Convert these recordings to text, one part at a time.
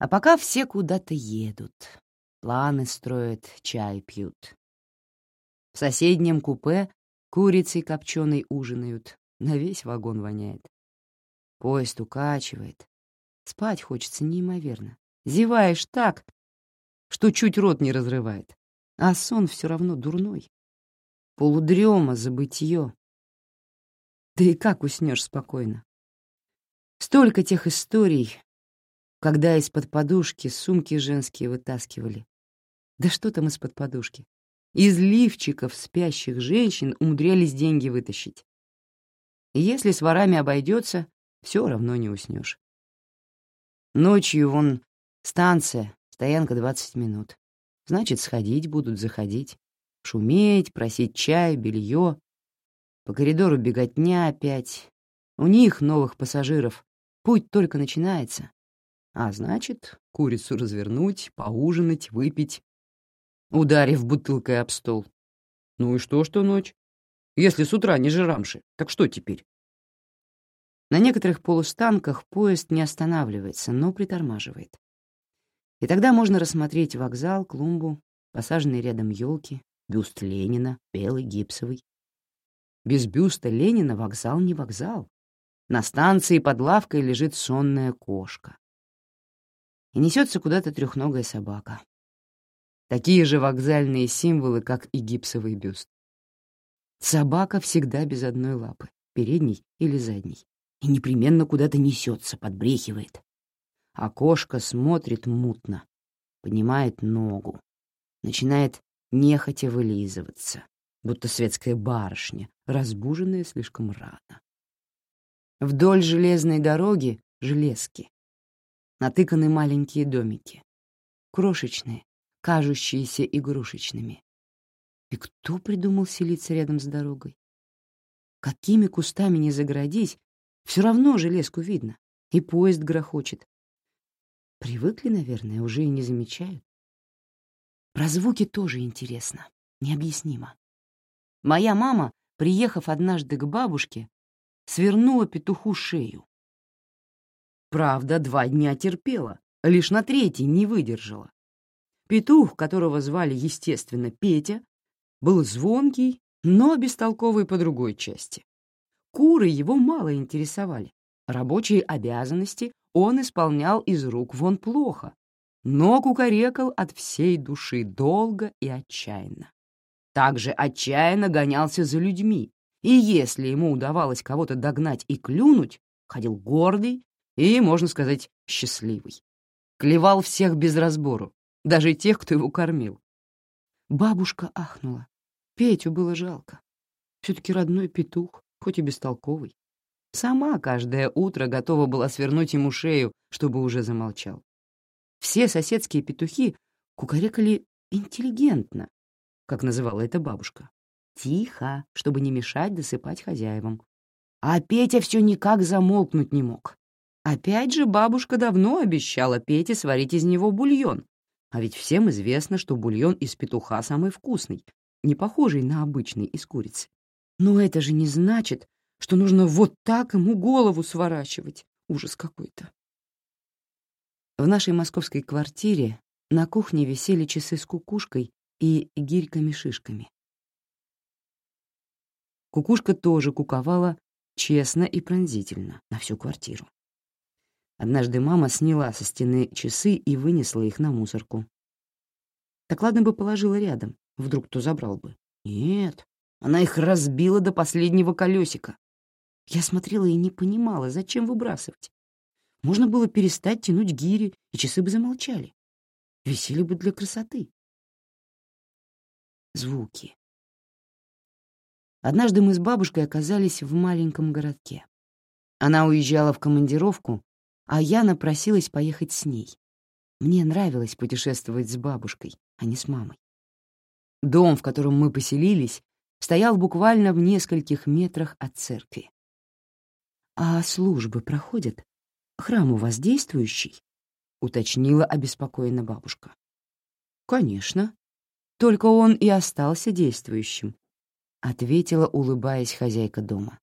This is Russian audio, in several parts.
А пока все куда-то едут, планы строят, чай пьют. В соседнем купе курицей копченой ужинают, на весь вагон воняет. Поезд укачивает. Спать хочется неимоверно. Зеваешь так, что чуть рот не разрывает. А сон все равно дурной. Полудрема, забытье. Да и как уснешь спокойно? Столько тех историй, когда из-под подушки сумки женские вытаскивали. Да что там из-под подушки? Из лифчиков спящих женщин умудрялись деньги вытащить. Если с ворами обойдется, все равно не уснешь. Ночью вон станция, стоянка 20 минут. Значит, сходить будут, заходить. Шуметь, просить чай, белье. По коридору беготня опять. У них, новых пассажиров, путь только начинается. А значит, курицу развернуть, поужинать, выпить, ударив бутылкой об стол. Ну и что, что ночь? Если с утра не жирамши, так что теперь? На некоторых полустанках поезд не останавливается, но притормаживает. И тогда можно рассмотреть вокзал, клумбу, посаженные рядом елки, бюст Ленина, белый, гипсовый. Без бюста Ленина вокзал не вокзал. На станции под лавкой лежит сонная кошка. И несется куда-то трехногая собака. Такие же вокзальные символы, как и гипсовый бюст. Собака всегда без одной лапы, передней или задней, и непременно куда-то несется, подбрехивает. А кошка смотрит мутно, поднимает ногу, начинает нехотя вылизываться, будто светская барышня, разбуженная слишком рано. Вдоль железной дороги — железки. Натыканы маленькие домики. Крошечные, кажущиеся игрушечными. И кто придумал селиться рядом с дорогой? Какими кустами не заградись, все равно железку видно, и поезд грохочет. Привыкли, наверное, уже и не замечают. Про звуки тоже интересно, необъяснимо. Моя мама, приехав однажды к бабушке, свернула петуху шею. Правда, два дня терпела, лишь на третий не выдержала. Петух, которого звали, естественно, Петя, был звонкий, но бестолковый по другой части. Куры его мало интересовали. Рабочие обязанности он исполнял из рук вон плохо, но кукарекал от всей души долго и отчаянно. Также отчаянно гонялся за людьми, и если ему удавалось кого-то догнать и клюнуть, ходил гордый и, можно сказать, счастливый. Клевал всех без разбору, даже тех, кто его кормил. Бабушка ахнула. Петю было жалко. Все-таки родной петух, хоть и бестолковый. Сама каждое утро готова была свернуть ему шею, чтобы уже замолчал. Все соседские петухи кукарекали интеллигентно, как называла это бабушка. Тихо, чтобы не мешать досыпать хозяевам. А Петя все никак замолкнуть не мог. Опять же, бабушка давно обещала Пете сварить из него бульон, а ведь всем известно, что бульон из петуха самый вкусный, не похожий на обычный из курицы. Но это же не значит, что нужно вот так ему голову сворачивать. Ужас какой-то. В нашей московской квартире на кухне висели часы с кукушкой и гирьками-шишками. Кукушка тоже куковала честно и пронзительно на всю квартиру. Однажды мама сняла со стены часы и вынесла их на мусорку. Так ладно бы положила рядом, вдруг кто забрал бы. Нет, она их разбила до последнего колесика. Я смотрела и не понимала, зачем выбрасывать. Можно было перестать тянуть гири, и часы бы замолчали. Висели бы для красоты. Звуки. Однажды мы с бабушкой оказались в маленьком городке. Она уезжала в командировку, а я напросилась поехать с ней. Мне нравилось путешествовать с бабушкой, а не с мамой. Дом, в котором мы поселились, стоял буквально в нескольких метрах от церкви. «А службы проходят? Храм у вас действующий?» — уточнила обеспокоена бабушка. «Конечно. Только он и остался действующим», — ответила, улыбаясь хозяйка дома.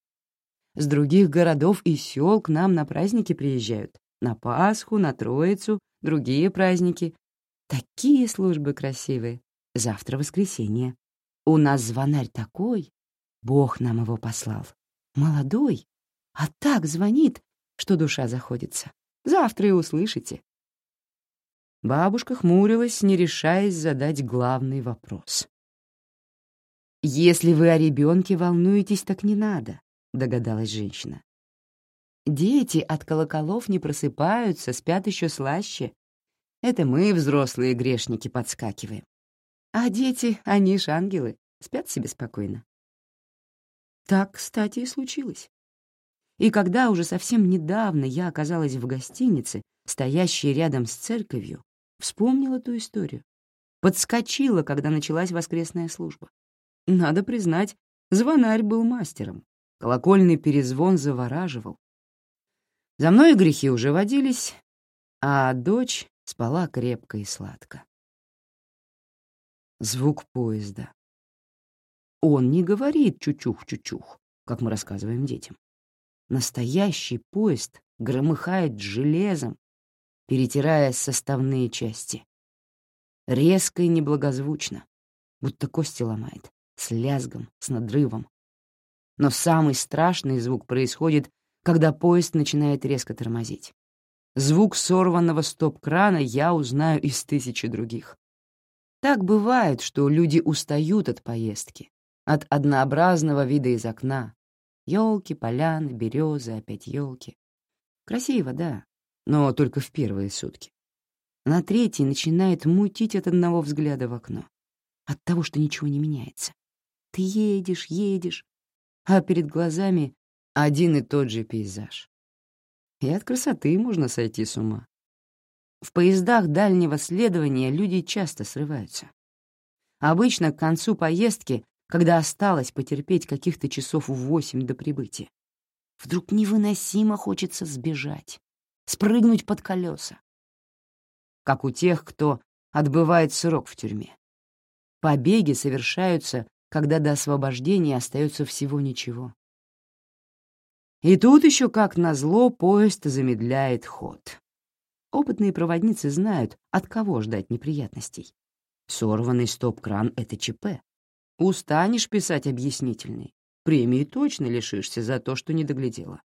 С других городов и сел к нам на праздники приезжают. На Пасху, на Троицу, другие праздники. Такие службы красивые. Завтра воскресенье. У нас звонарь такой. Бог нам его послал. Молодой. А так звонит, что душа заходится. Завтра и услышите. Бабушка хмурилась, не решаясь задать главный вопрос. «Если вы о ребенке волнуетесь, так не надо», — догадалась женщина. «Дети от колоколов не просыпаются, спят еще слаще. Это мы, взрослые грешники, подскакиваем. А дети, они ж ангелы, спят себе спокойно». Так, кстати, и случилось. И когда уже совсем недавно я оказалась в гостинице, стоящей рядом с церковью, вспомнила ту историю. Подскочила, когда началась воскресная служба. Надо признать, звонарь был мастером. Колокольный перезвон завораживал. За мной грехи уже водились, а дочь спала крепко и сладко. Звук поезда. Он не говорит «чучух-чучух», как мы рассказываем детям. Настоящий поезд громыхает железом, перетирая составные части. Резко и неблагозвучно, будто кости ломает, с лязгом, с надрывом. Но самый страшный звук происходит, когда поезд начинает резко тормозить. Звук сорванного стоп-крана я узнаю из тысячи других. Так бывает, что люди устают от поездки, от однообразного вида из окна. Елки, поляны, березы, опять елки. Красиво, да, но только в первые сутки. На третий начинает мутить от одного взгляда в окно, от того, что ничего не меняется. Ты едешь, едешь, а перед глазами один и тот же пейзаж. И от красоты можно сойти с ума. В поездах дальнего следования люди часто срываются. Обычно к концу поездки когда осталось потерпеть каких-то часов восемь до прибытия. Вдруг невыносимо хочется сбежать, спрыгнуть под колеса. Как у тех, кто отбывает срок в тюрьме. Побеги совершаются, когда до освобождения остается всего ничего. И тут еще, как назло, поезд замедляет ход. Опытные проводницы знают, от кого ждать неприятностей. Сорванный стоп-кран — это ЧП. Устанешь писать объяснительный, премии точно лишишься за то, что не доглядела.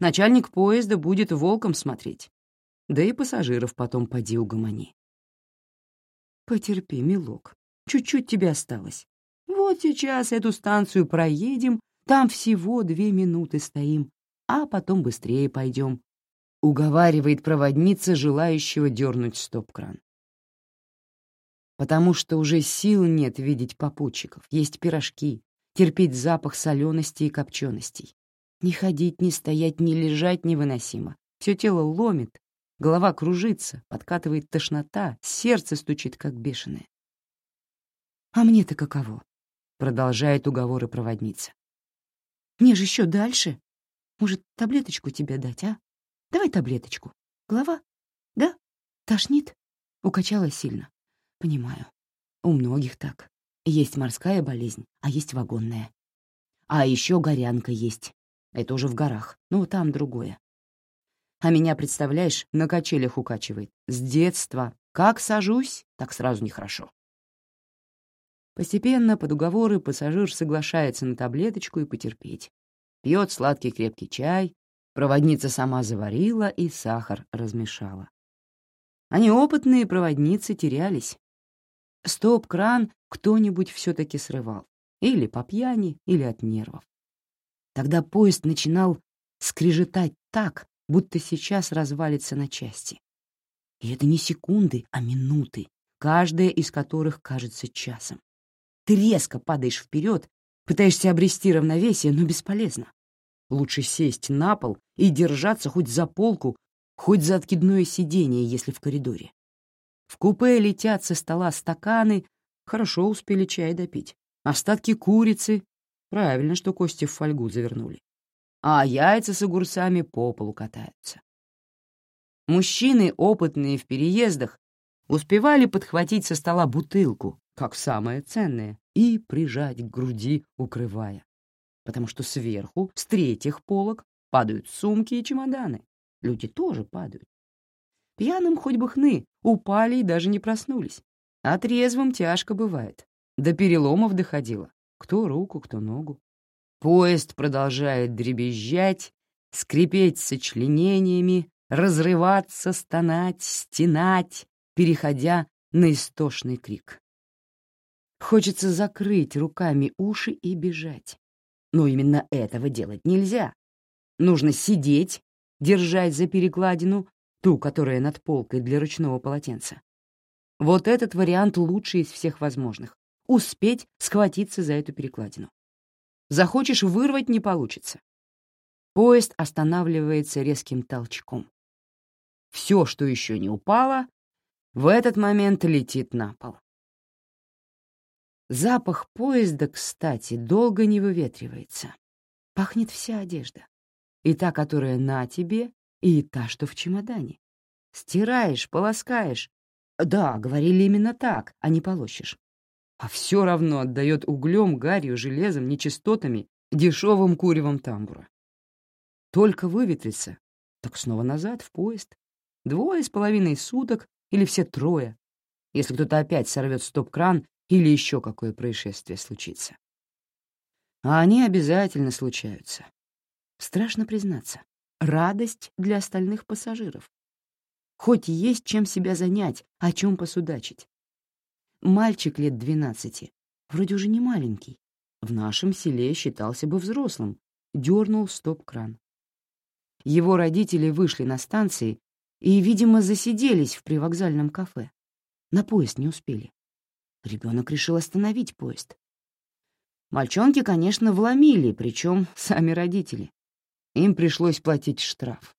Начальник поезда будет волком смотреть. Да и пассажиров потом поди угомони. Потерпи, милок, чуть-чуть тебе осталось. Вот сейчас эту станцию проедем, там всего две минуты стоим, а потом быстрее пойдем. Уговаривает проводница, желающего дернуть стоп-кран потому что уже сил нет видеть попутчиков, есть пирожки, терпеть запах солености и копченостей. Не ходить, не стоять, не лежать невыносимо. Все тело ломит, голова кружится, подкатывает тошнота, сердце стучит, как бешеное. «А мне-то каково?» — продолжает уговоры проводница. «Мне же еще дальше. Может, таблеточку тебе дать, а? Давай таблеточку. Голова? Да? Тошнит?» Укачала сильно. Понимаю. У многих так. Есть морская болезнь, а есть вагонная. А еще горянка есть. Это уже в горах, но там другое. А меня, представляешь, на качелях укачивает. С детства. Как сажусь, так сразу нехорошо. Постепенно, под уговоры, пассажир соглашается на таблеточку и потерпеть. Пьет сладкий крепкий чай, проводница сама заварила и сахар размешала. А неопытные проводницы терялись, Стоп-кран кто-нибудь все-таки срывал. Или по пьяни, или от нервов. Тогда поезд начинал скрежетать так, будто сейчас развалится на части. И это не секунды, а минуты, каждая из которых кажется часом. Ты резко падаешь вперед, пытаешься обрести равновесие, но бесполезно. Лучше сесть на пол и держаться хоть за полку, хоть за откидное сиденье, если в коридоре. В купе летят со стола стаканы, хорошо успели чай допить. Остатки курицы. Правильно, что кости в фольгу завернули. А яйца с огурцами по полу катаются. Мужчины, опытные в переездах, успевали подхватить со стола бутылку, как самое ценное, и прижать к груди, укрывая. Потому что сверху, с третьих полок, падают сумки и чемоданы. Люди тоже падают. Пьяным хоть бы хны, упали и даже не проснулись. А трезвым тяжко бывает. До переломов доходило. Кто руку, кто ногу. Поезд продолжает дребезжать, скрипеть сочленениями, разрываться, стонать, стенать, переходя на истошный крик. Хочется закрыть руками уши и бежать. Но именно этого делать нельзя. Нужно сидеть, держать за перекладину, ту, которая над полкой для ручного полотенца. Вот этот вариант лучший из всех возможных. Успеть схватиться за эту перекладину. Захочешь вырвать — не получится. Поезд останавливается резким толчком. Все, что еще не упало, в этот момент летит на пол. Запах поезда, кстати, долго не выветривается. Пахнет вся одежда. И та, которая на тебе, и та, что в чемодане. Стираешь, полоскаешь. Да, говорили именно так, а не полощешь. А все равно отдает углем, гарью, железом, нечистотами, дешевым куревом тамбура. Только выветрится, так снова назад, в поезд. Двое с половиной суток или все трое, если кто-то опять сорвет стоп-кран или еще какое происшествие случится. А они обязательно случаются. Страшно признаться, радость для остальных пассажиров. Хоть есть чем себя занять, о чем посудачить. Мальчик лет двенадцати, вроде уже не маленький, в нашем селе считался бы взрослым, дернул стоп-кран. Его родители вышли на станции и, видимо, засиделись в привокзальном кафе. На поезд не успели. Ребенок решил остановить поезд. Мальчонки, конечно, вломили, причем сами родители. Им пришлось платить штраф.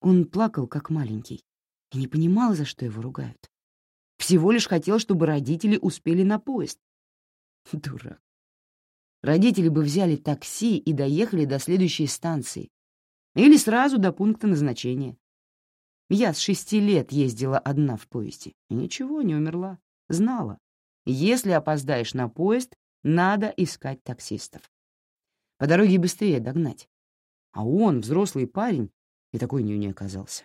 Он плакал, как маленький, и не понимал, за что его ругают. Всего лишь хотел, чтобы родители успели на поезд. Дурак. Родители бы взяли такси и доехали до следующей станции. Или сразу до пункта назначения. Я с шести лет ездила одна в поезде. И ничего, не умерла. Знала. Если опоздаешь на поезд, надо искать таксистов. По дороге быстрее догнать. А он, взрослый парень, и такой не оказался.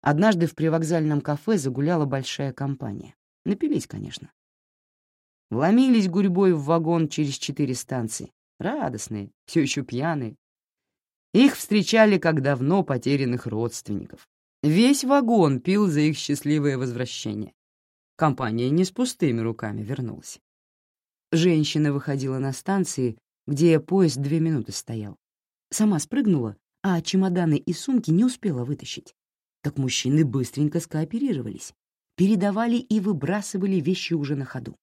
Однажды в привокзальном кафе загуляла большая компания. Напились, конечно. Вломились гурьбой в вагон через четыре станции. Радостные, все еще пьяные. Их встречали как давно потерянных родственников. Весь вагон пил за их счастливое возвращение. Компания не с пустыми руками вернулась. Женщина выходила на станции, где поезд две минуты стоял. Сама спрыгнула, а чемоданы и сумки не успела вытащить. Так мужчины быстренько скооперировались, передавали и выбрасывали вещи уже на ходу.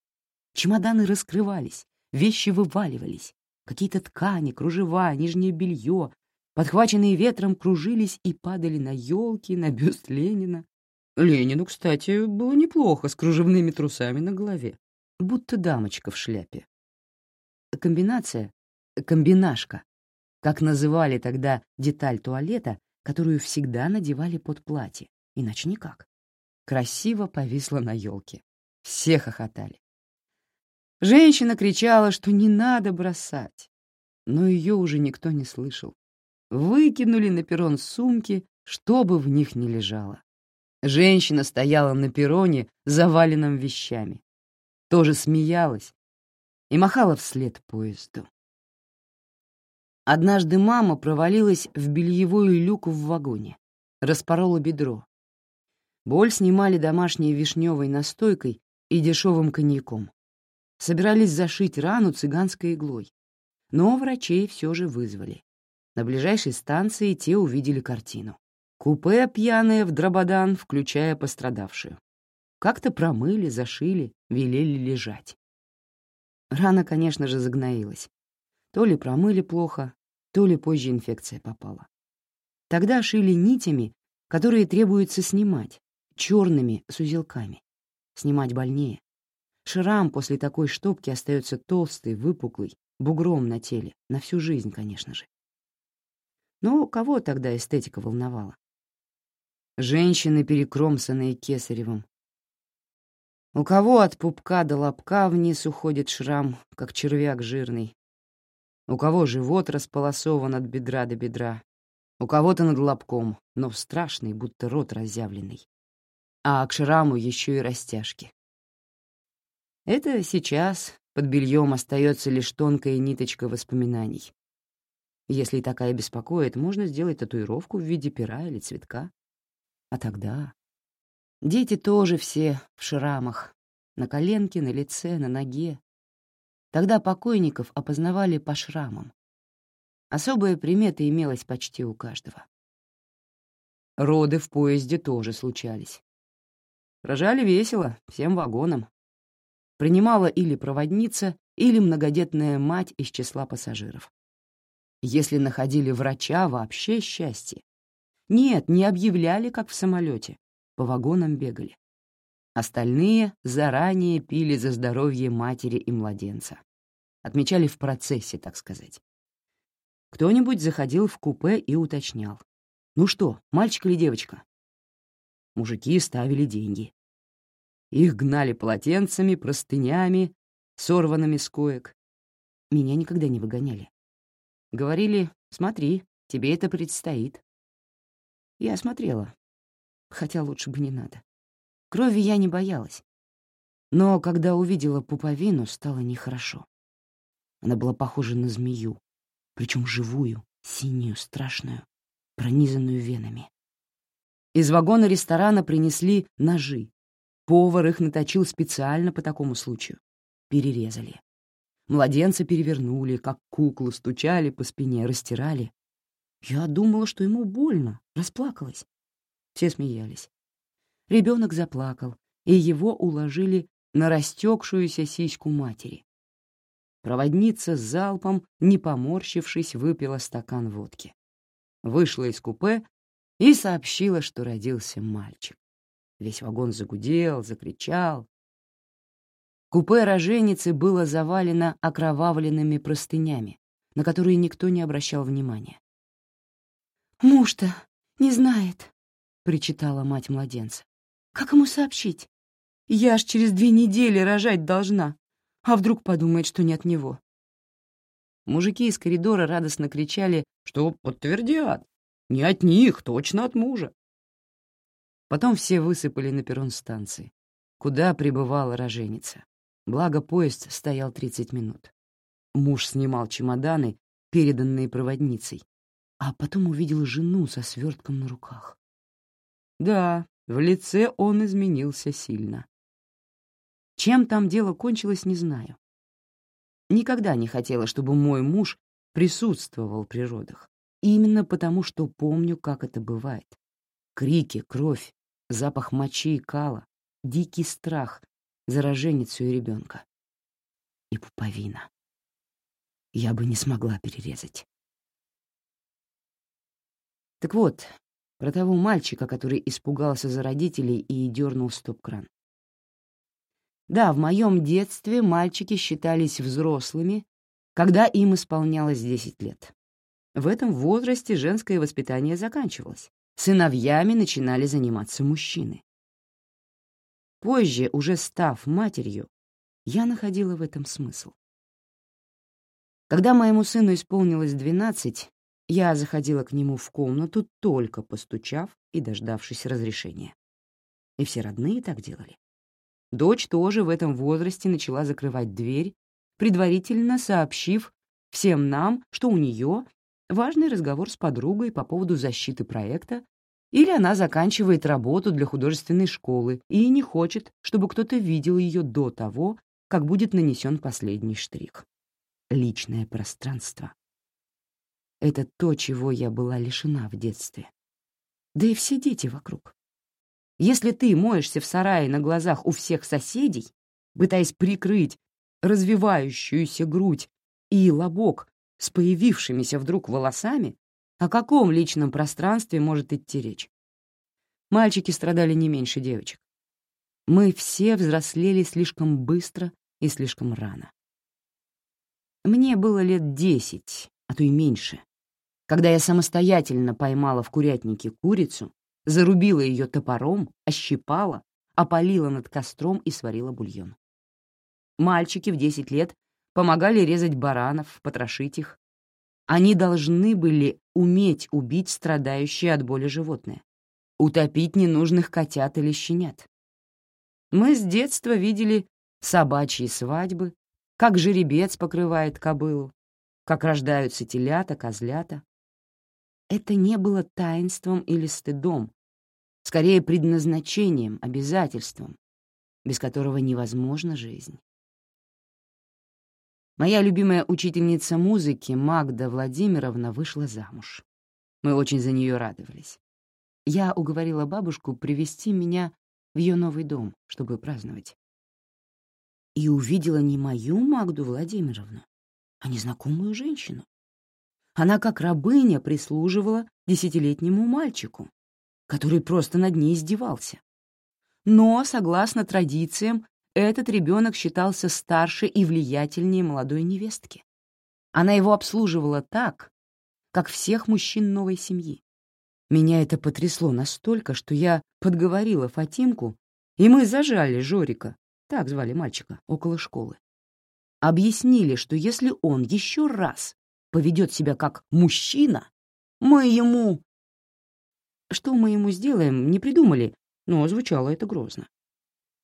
Чемоданы раскрывались, вещи вываливались. Какие-то ткани, кружева, нижнее белье, подхваченные ветром, кружились и падали на елки, на бюст Ленина. Ленину, кстати, было неплохо с кружевными трусами на голове, будто дамочка в шляпе. Комбинация, комбинашка, как называли тогда деталь туалета, которую всегда надевали под платье, иначе никак. Красиво повисла на елке. Все хохотали. Женщина кричала, что не надо бросать, но ее уже никто не слышал выкинули на перрон сумки, что бы в них ни лежало. Женщина стояла на перроне, заваленном вещами. Тоже смеялась и махала вслед поезду. Однажды мама провалилась в бельевой люк в вагоне, распорола бедро. Боль снимали домашней вишневой настойкой и дешевым коньяком. Собирались зашить рану цыганской иглой, но врачей все же вызвали. На ближайшей станции те увидели картину. Купе пьяное в дрободан, включая пострадавшую. Как-то промыли, зашили, велели лежать. Рана, конечно же, загноилась. То ли промыли плохо, то ли позже инфекция попала. Тогда шили нитями, которые требуется снимать, черными с узелками. Снимать больнее. Шрам после такой штопки остается толстый, выпуклый, бугром на теле, на всю жизнь, конечно же. Но кого тогда эстетика волновала? Женщины, перекромсанные кесаревым. У кого от пупка до лобка вниз уходит шрам, как червяк жирный. У кого живот располосован от бедра до бедра. У кого-то над лобком, но страшный, будто рот разъявленный. А к шраму еще и растяжки. Это сейчас под бельем остается лишь тонкая ниточка воспоминаний. Если такая беспокоит, можно сделать татуировку в виде пера или цветка. А тогда... Дети тоже все в шрамах. На коленке, на лице, на ноге. Тогда покойников опознавали по шрамам. Особая примета имелась почти у каждого. Роды в поезде тоже случались. Рожали весело, всем вагоном. Принимала или проводница, или многодетная мать из числа пассажиров. Если находили врача, вообще счастье. Нет, не объявляли, как в самолете. По вагонам бегали. Остальные заранее пили за здоровье матери и младенца. Отмечали в процессе, так сказать. Кто-нибудь заходил в купе и уточнял. «Ну что, мальчик или девочка?» Мужики ставили деньги. Их гнали полотенцами, простынями, сорванными с коек. Меня никогда не выгоняли. Говорили, смотри, тебе это предстоит. Я смотрела, хотя лучше бы не надо. Крови я не боялась. Но когда увидела пуповину, стало нехорошо. Она была похожа на змею, причем живую, синюю, страшную, пронизанную венами. Из вагона ресторана принесли ножи. Повар их наточил специально по такому случаю. Перерезали. Младенца перевернули, как куклу, стучали по спине, растирали. Я думала, что ему больно, расплакалась. Все смеялись. Ребенок заплакал, и его уложили на растекшуюся сиську матери. Проводница с залпом, не поморщившись, выпила стакан водки. Вышла из купе и сообщила, что родился мальчик. Весь вагон загудел, закричал. Купе роженицы было завалено окровавленными простынями, на которые никто не обращал внимания. «Муж-то не знает», — причитала мать младенца. «Как ему сообщить? Я ж через две недели рожать должна. А вдруг подумает, что не от него? Мужики из коридора радостно кричали, что подтвердят. Не от них, точно от мужа. Потом все высыпали на перрон станции, куда прибывала роженица. Благо, поезд стоял 30 минут. Муж снимал чемоданы, переданные проводницей, а потом увидел жену со свертком на руках. Да, в лице он изменился сильно. Чем там дело кончилось, не знаю. Никогда не хотела, чтобы мой муж присутствовал при родах. Именно потому, что помню, как это бывает. Крики, кровь, запах мочи и кала, дикий страх за роженицу и ребенка. И пуповина. Я бы не смогла перерезать. Так вот, про того мальчика, который испугался за родителей и дернул стоп-кран. Да, в моем детстве мальчики считались взрослыми, когда им исполнялось 10 лет. В этом возрасте женское воспитание заканчивалось. Сыновьями начинали заниматься мужчины. Позже, уже став матерью, я находила в этом смысл. Когда моему сыну исполнилось 12, я заходила к нему в комнату, только постучав и дождавшись разрешения. И все родные так делали. Дочь тоже в этом возрасте начала закрывать дверь, предварительно сообщив всем нам, что у нее важный разговор с подругой по поводу защиты проекта, или она заканчивает работу для художественной школы и не хочет, чтобы кто-то видел ее до того, как будет нанесен последний штрих. Личное пространство. Это то, чего я была лишена в детстве. Да и все дети вокруг. Если ты моешься в сарае на глазах у всех соседей, пытаясь прикрыть развивающуюся грудь и лобок с появившимися вдруг волосами, о каком личном пространстве может идти речь? Мальчики страдали не меньше девочек. Мы все взрослели слишком быстро и слишком рано. Мне было лет десять, а то и меньше, когда я самостоятельно поймала в курятнике курицу зарубила ее топором, ощипала, опалила над костром и сварила бульон. Мальчики в 10 лет помогали резать баранов, потрошить их, Они должны были уметь убить страдающее от боли животное, утопить ненужных котят или щенят. Мы с детства видели собачьи свадьбы, как жеребец покрывает кобылу, как рождаются телята, козлята. Это не было таинством или стыдом, скорее предназначением, обязательством, без которого невозможна жизнь. Моя любимая учительница музыки Магда Владимировна вышла замуж. Мы очень за нее радовались. Я уговорила бабушку привести меня в ее новый дом, чтобы праздновать. И увидела не мою Магду Владимировну, а незнакомую женщину. Она как рабыня прислуживала десятилетнему мальчику, который просто над ней издевался. Но, согласно традициям, этот ребенок считался старше и влиятельнее молодой невестки. Она его обслуживала так, как всех мужчин новой семьи. Меня это потрясло настолько, что я подговорила Фатимку, и мы зажали Жорика, так звали мальчика, около школы. Объяснили, что если он еще раз поведет себя как мужчина, мы ему... Что мы ему сделаем, не придумали, но звучало это грозно.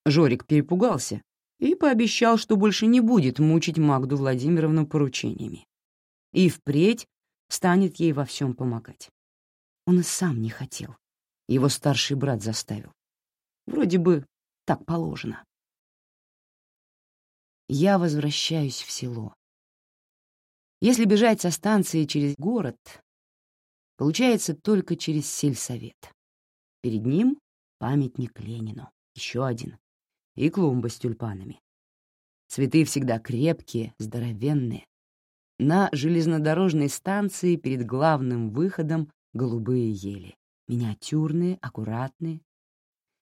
Жорик перепугался и пообещал, что больше не будет мучить Магду Владимировну поручениями. И впредь станет ей во всем помогать. Он и сам не хотел. Его старший брат заставил. Вроде бы так положено. Я возвращаюсь в село. Если бежать со станции через город, получается только через сельсовет. Перед ним памятник Ленину, еще один, и клумба с тюльпанами. Цветы всегда крепкие, здоровенные. На железнодорожной станции перед главным выходом голубые ели. Миниатюрные, аккуратные.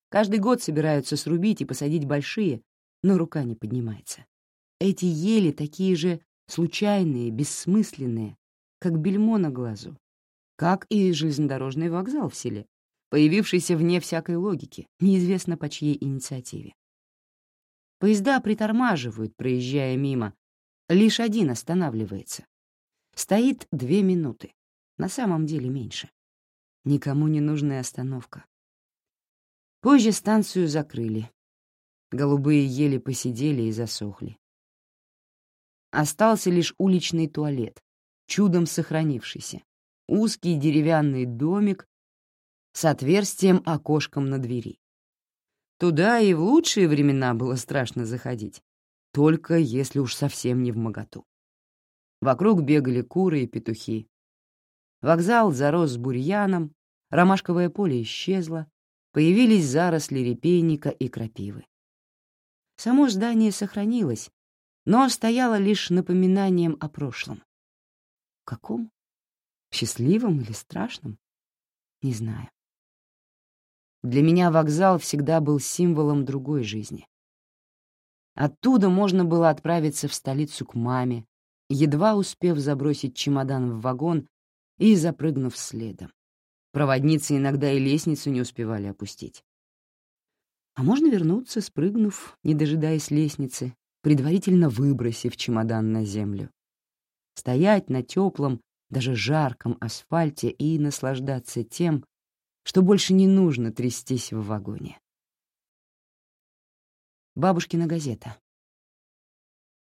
Каждый год собираются срубить и посадить большие, но рука не поднимается. Эти ели такие же случайные, бессмысленные, как бельмо на глазу, как и железнодорожный вокзал в селе, появившийся вне всякой логики, неизвестно по чьей инициативе. Поезда притормаживают, проезжая мимо. Лишь один останавливается. Стоит две минуты. На самом деле меньше. Никому не нужная остановка. Позже станцию закрыли. Голубые ели посидели и засохли. Остался лишь уличный туалет, чудом сохранившийся. Узкий деревянный домик с отверстием окошком на двери. Туда и в лучшие времена было страшно заходить, только если уж совсем не в моготу. Вокруг бегали куры и петухи. Вокзал зарос бурьяном, ромашковое поле исчезло, появились заросли репейника и крапивы. Само здание сохранилось, но стояло лишь напоминанием о прошлом. Каком? Счастливом или страшном? Не знаю. Для меня вокзал всегда был символом другой жизни. Оттуда можно было отправиться в столицу к маме, едва успев забросить чемодан в вагон и запрыгнув следом. Проводницы иногда и лестницу не успевали опустить. А можно вернуться, спрыгнув, не дожидаясь лестницы, предварительно выбросив чемодан на землю. Стоять на теплом, даже жарком асфальте и наслаждаться тем, что больше не нужно трястись в вагоне. Бабушкина газета.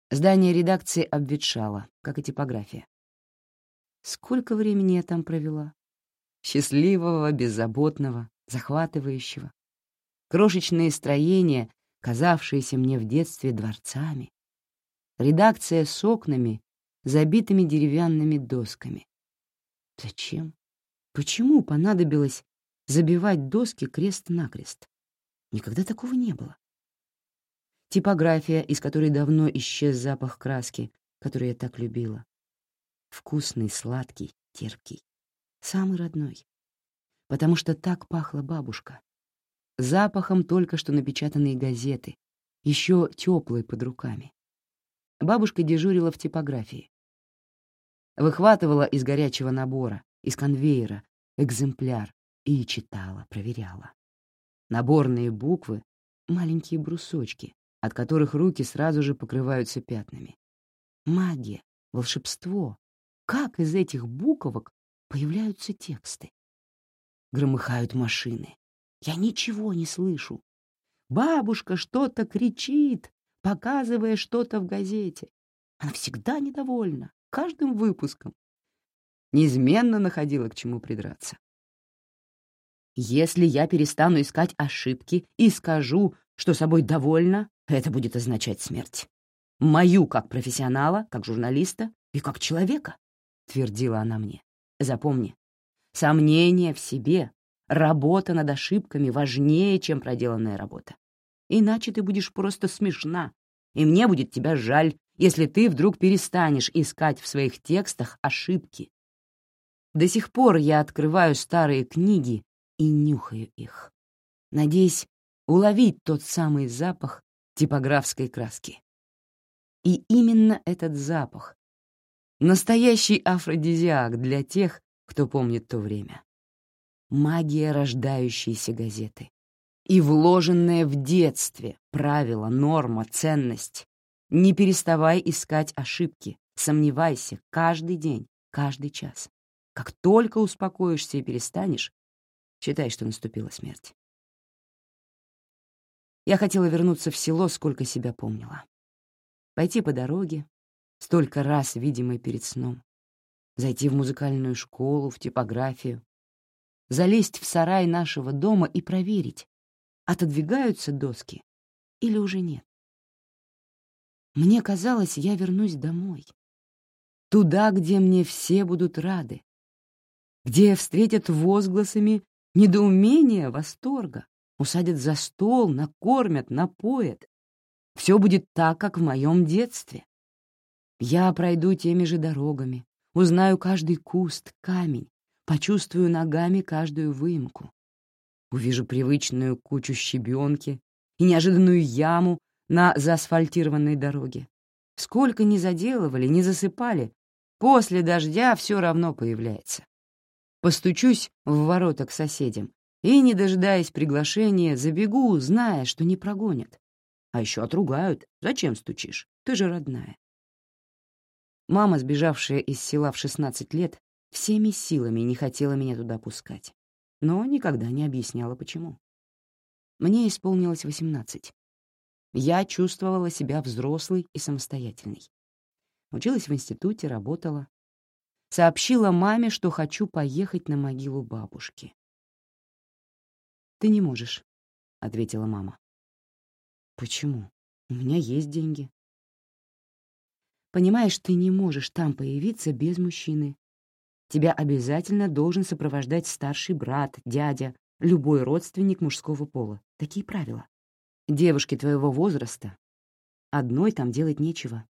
Здание редакции обветшало, как и типография. Сколько времени я там провела? Счастливого, беззаботного, захватывающего. Крошечные строения, казавшиеся мне в детстве дворцами. Редакция с окнами, забитыми деревянными досками. Зачем? Почему понадобилось забивать доски крест-накрест? Никогда такого не было. Типография, из которой давно исчез запах краски, который я так любила. Вкусный, сладкий, терпкий. Самый родной. Потому что так пахла бабушка. Запахом только что напечатанные газеты, еще теплые под руками. Бабушка дежурила в типографии. Выхватывала из горячего набора, из конвейера, экземпляр и читала, проверяла. Наборные буквы — маленькие брусочки, от которых руки сразу же покрываются пятнами. Магия, волшебство, как из этих буквок появляются тексты. Громыхают машины. Я ничего не слышу. Бабушка что-то кричит, показывая что-то в газете. Она всегда недовольна, каждым выпуском. Неизменно находила к чему придраться. Если я перестану искать ошибки и скажу, что собой довольна, это будет означать смерть. Мою как профессионала, как журналиста и как человека, — твердила она мне. Запомни, сомнение в себе, работа над ошибками важнее, чем проделанная работа. Иначе ты будешь просто смешна, и мне будет тебя жаль, если ты вдруг перестанешь искать в своих текстах ошибки. До сих пор я открываю старые книги и нюхаю их, надеясь уловить тот самый запах типографской краски. И именно этот запах — настоящий афродизиак для тех, кто помнит то время. Магия рождающейся газеты. И вложенное в детстве правило, норма, ценность. Не переставай искать ошибки, сомневайся каждый день, каждый час. Как только успокоишься и перестанешь, считай, что наступила смерть. Я хотела вернуться в село, сколько себя помнила. Пойти по дороге, столько раз видимой перед сном. Зайти в музыкальную школу, в типографию. Залезть в сарай нашего дома и проверить, отодвигаются доски или уже нет. Мне казалось, я вернусь домой. Туда, где мне все будут рады. Где встретят возгласами недоумения, восторга, усадят за стол, накормят, напоят. Все будет так, как в моем детстве. Я пройду теми же дорогами, узнаю каждый куст, камень, почувствую ногами каждую выемку увижу привычную кучу щебенки и неожиданную яму на заасфальтированной дороге. Сколько ни заделывали, ни засыпали, после дождя все равно появляется. Постучусь в ворота к соседям и, не дожидаясь приглашения, забегу, зная, что не прогонят. А еще отругают. Зачем стучишь? Ты же родная. Мама, сбежавшая из села в 16 лет, всеми силами не хотела меня туда пускать но никогда не объясняла, почему. Мне исполнилось 18. Я чувствовала себя взрослой и самостоятельной. Училась в институте, работала. Сообщила маме, что хочу поехать на могилу бабушки. «Ты не можешь», — ответила мама. «Почему? У меня есть деньги». «Понимаешь, ты не можешь там появиться без мужчины. Тебя обязательно должен сопровождать старший брат, дядя, любой родственник мужского пола. Такие правила. Девушке твоего возраста одной там делать нечего.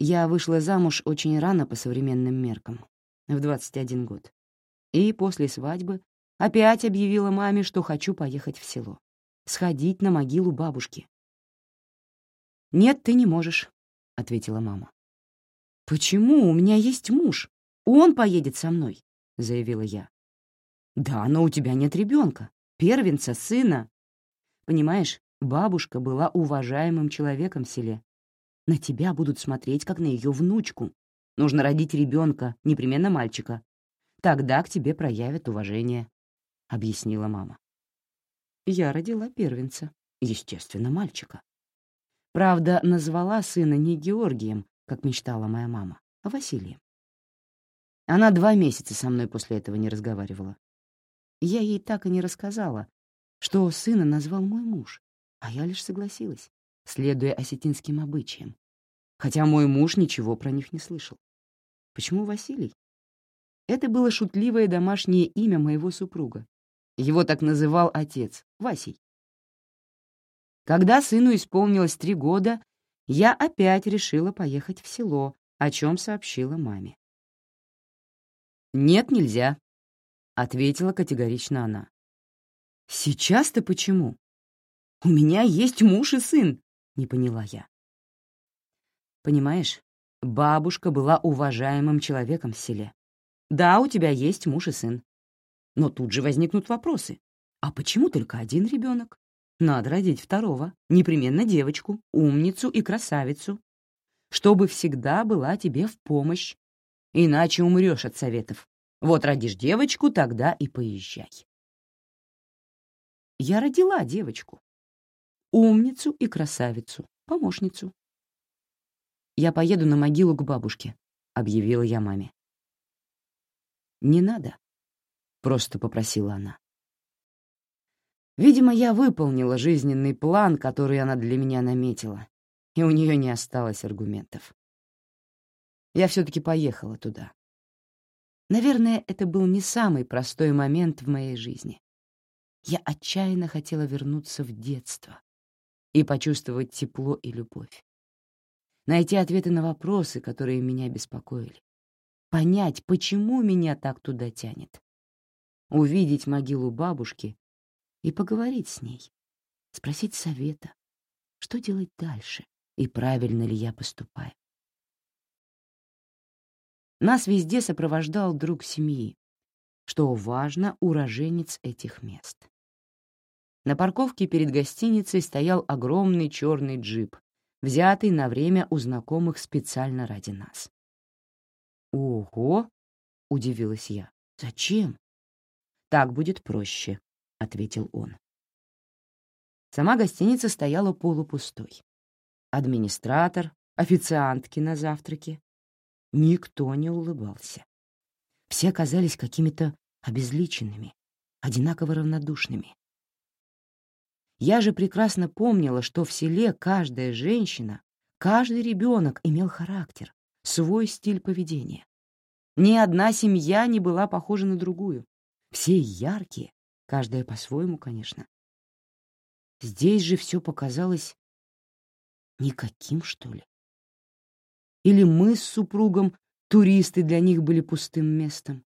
Я вышла замуж очень рано по современным меркам, в 21 год. И после свадьбы опять объявила маме, что хочу поехать в село, сходить на могилу бабушки. «Нет, ты не можешь», — ответила мама. «Почему? У меня есть муж. «Он поедет со мной», — заявила я. «Да, но у тебя нет ребенка, первенца, сына. Понимаешь, бабушка была уважаемым человеком в селе. На тебя будут смотреть, как на ее внучку. Нужно родить ребенка, непременно мальчика. Тогда к тебе проявят уважение», — объяснила мама. Я родила первенца, естественно, мальчика. Правда, назвала сына не Георгием, как мечтала моя мама, а Василием. Она два месяца со мной после этого не разговаривала. Я ей так и не рассказала, что сына назвал мой муж, а я лишь согласилась, следуя осетинским обычаям, хотя мой муж ничего про них не слышал. Почему Василий? Это было шутливое домашнее имя моего супруга. Его так называл отец, Васей. Когда сыну исполнилось три года, я опять решила поехать в село, о чем сообщила маме. «Нет, нельзя», — ответила категорично она. «Сейчас-то почему? У меня есть муж и сын», — не поняла я. Понимаешь, бабушка была уважаемым человеком в селе. Да, у тебя есть муж и сын. Но тут же возникнут вопросы. А почему только один ребенок? Надо родить второго, непременно девочку, умницу и красавицу, чтобы всегда была тебе в помощь, иначе умрешь от советов. Вот родишь девочку, тогда и поезжай. Я родила девочку. Умницу и красавицу, помощницу. «Я поеду на могилу к бабушке», — объявила я маме. «Не надо», — просто попросила она. Видимо, я выполнила жизненный план, который она для меня наметила, и у нее не осталось аргументов. Я все-таки поехала туда. Наверное, это был не самый простой момент в моей жизни. Я отчаянно хотела вернуться в детство и почувствовать тепло и любовь. Найти ответы на вопросы, которые меня беспокоили. Понять, почему меня так туда тянет. Увидеть могилу бабушки и поговорить с ней. Спросить совета, что делать дальше и правильно ли я поступаю. Нас везде сопровождал друг семьи, что важно, уроженец этих мест. На парковке перед гостиницей стоял огромный черный джип, взятый на время у знакомых специально ради нас. «Ого!» — удивилась я. «Зачем?» «Так будет проще», — ответил он. Сама гостиница стояла полупустой. Администратор, официантки на завтраке, Никто не улыбался. Все казались какими-то обезличенными, одинаково равнодушными. Я же прекрасно помнила, что в селе каждая женщина, каждый ребенок имел характер, свой стиль поведения. Ни одна семья не была похожа на другую. Все яркие, каждая по-своему, конечно. Здесь же все показалось никаким, что ли. Или мы с супругом, туристы для них были пустым местом.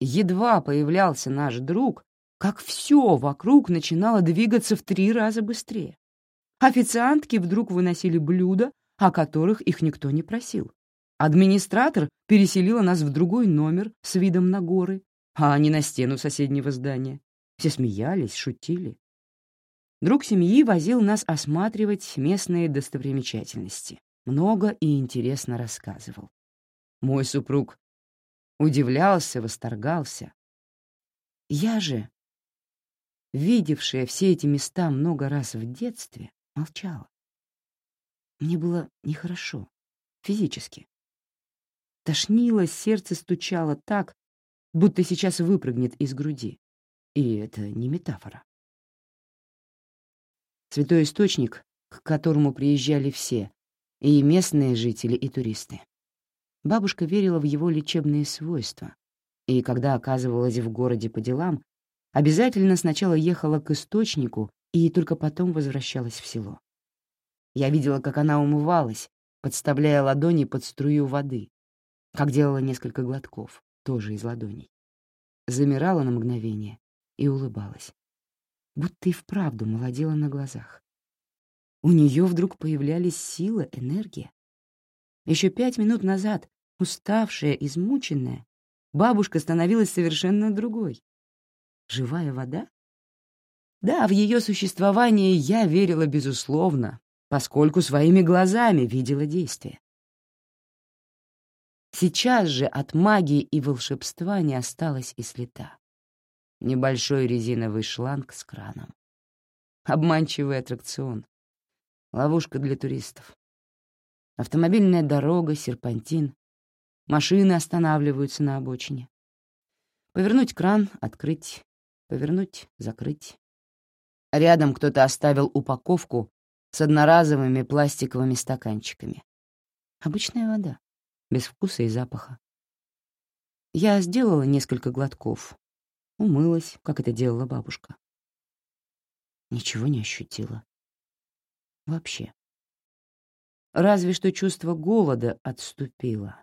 Едва появлялся наш друг, как все вокруг начинало двигаться в три раза быстрее. Официантки вдруг выносили блюда, о которых их никто не просил. Администратор переселила нас в другой номер с видом на горы, а не на стену соседнего здания. Все смеялись, шутили. Друг семьи возил нас осматривать местные достопримечательности много и интересно рассказывал. Мой супруг удивлялся, восторгался. Я же, видевшая все эти места много раз в детстве, молчала. Мне было нехорошо, физически. Тошнило, сердце стучало так, будто сейчас выпрыгнет из груди. И это не метафора. Святой источник, к которому приезжали все, и местные жители, и туристы. Бабушка верила в его лечебные свойства, и когда оказывалась в городе по делам, обязательно сначала ехала к источнику и только потом возвращалась в село. Я видела, как она умывалась, подставляя ладони под струю воды, как делала несколько глотков, тоже из ладоней. Замирала на мгновение и улыбалась, будто и вправду молодела на глазах. У нее вдруг появлялись сила, энергия. Еще пять минут назад, уставшая, измученная, бабушка становилась совершенно другой. Живая вода? Да, в ее существование я верила безусловно, поскольку своими глазами видела действие. Сейчас же от магии и волшебства не осталось и следа. Небольшой резиновый шланг с краном. Обманчивый аттракцион. Ловушка для туристов. Автомобильная дорога, серпантин. Машины останавливаются на обочине. Повернуть кран, открыть. Повернуть, закрыть. Рядом кто-то оставил упаковку с одноразовыми пластиковыми стаканчиками. Обычная вода, без вкуса и запаха. Я сделала несколько глотков, умылась, как это делала бабушка. Ничего не ощутила. Вообще. Разве что чувство голода отступило,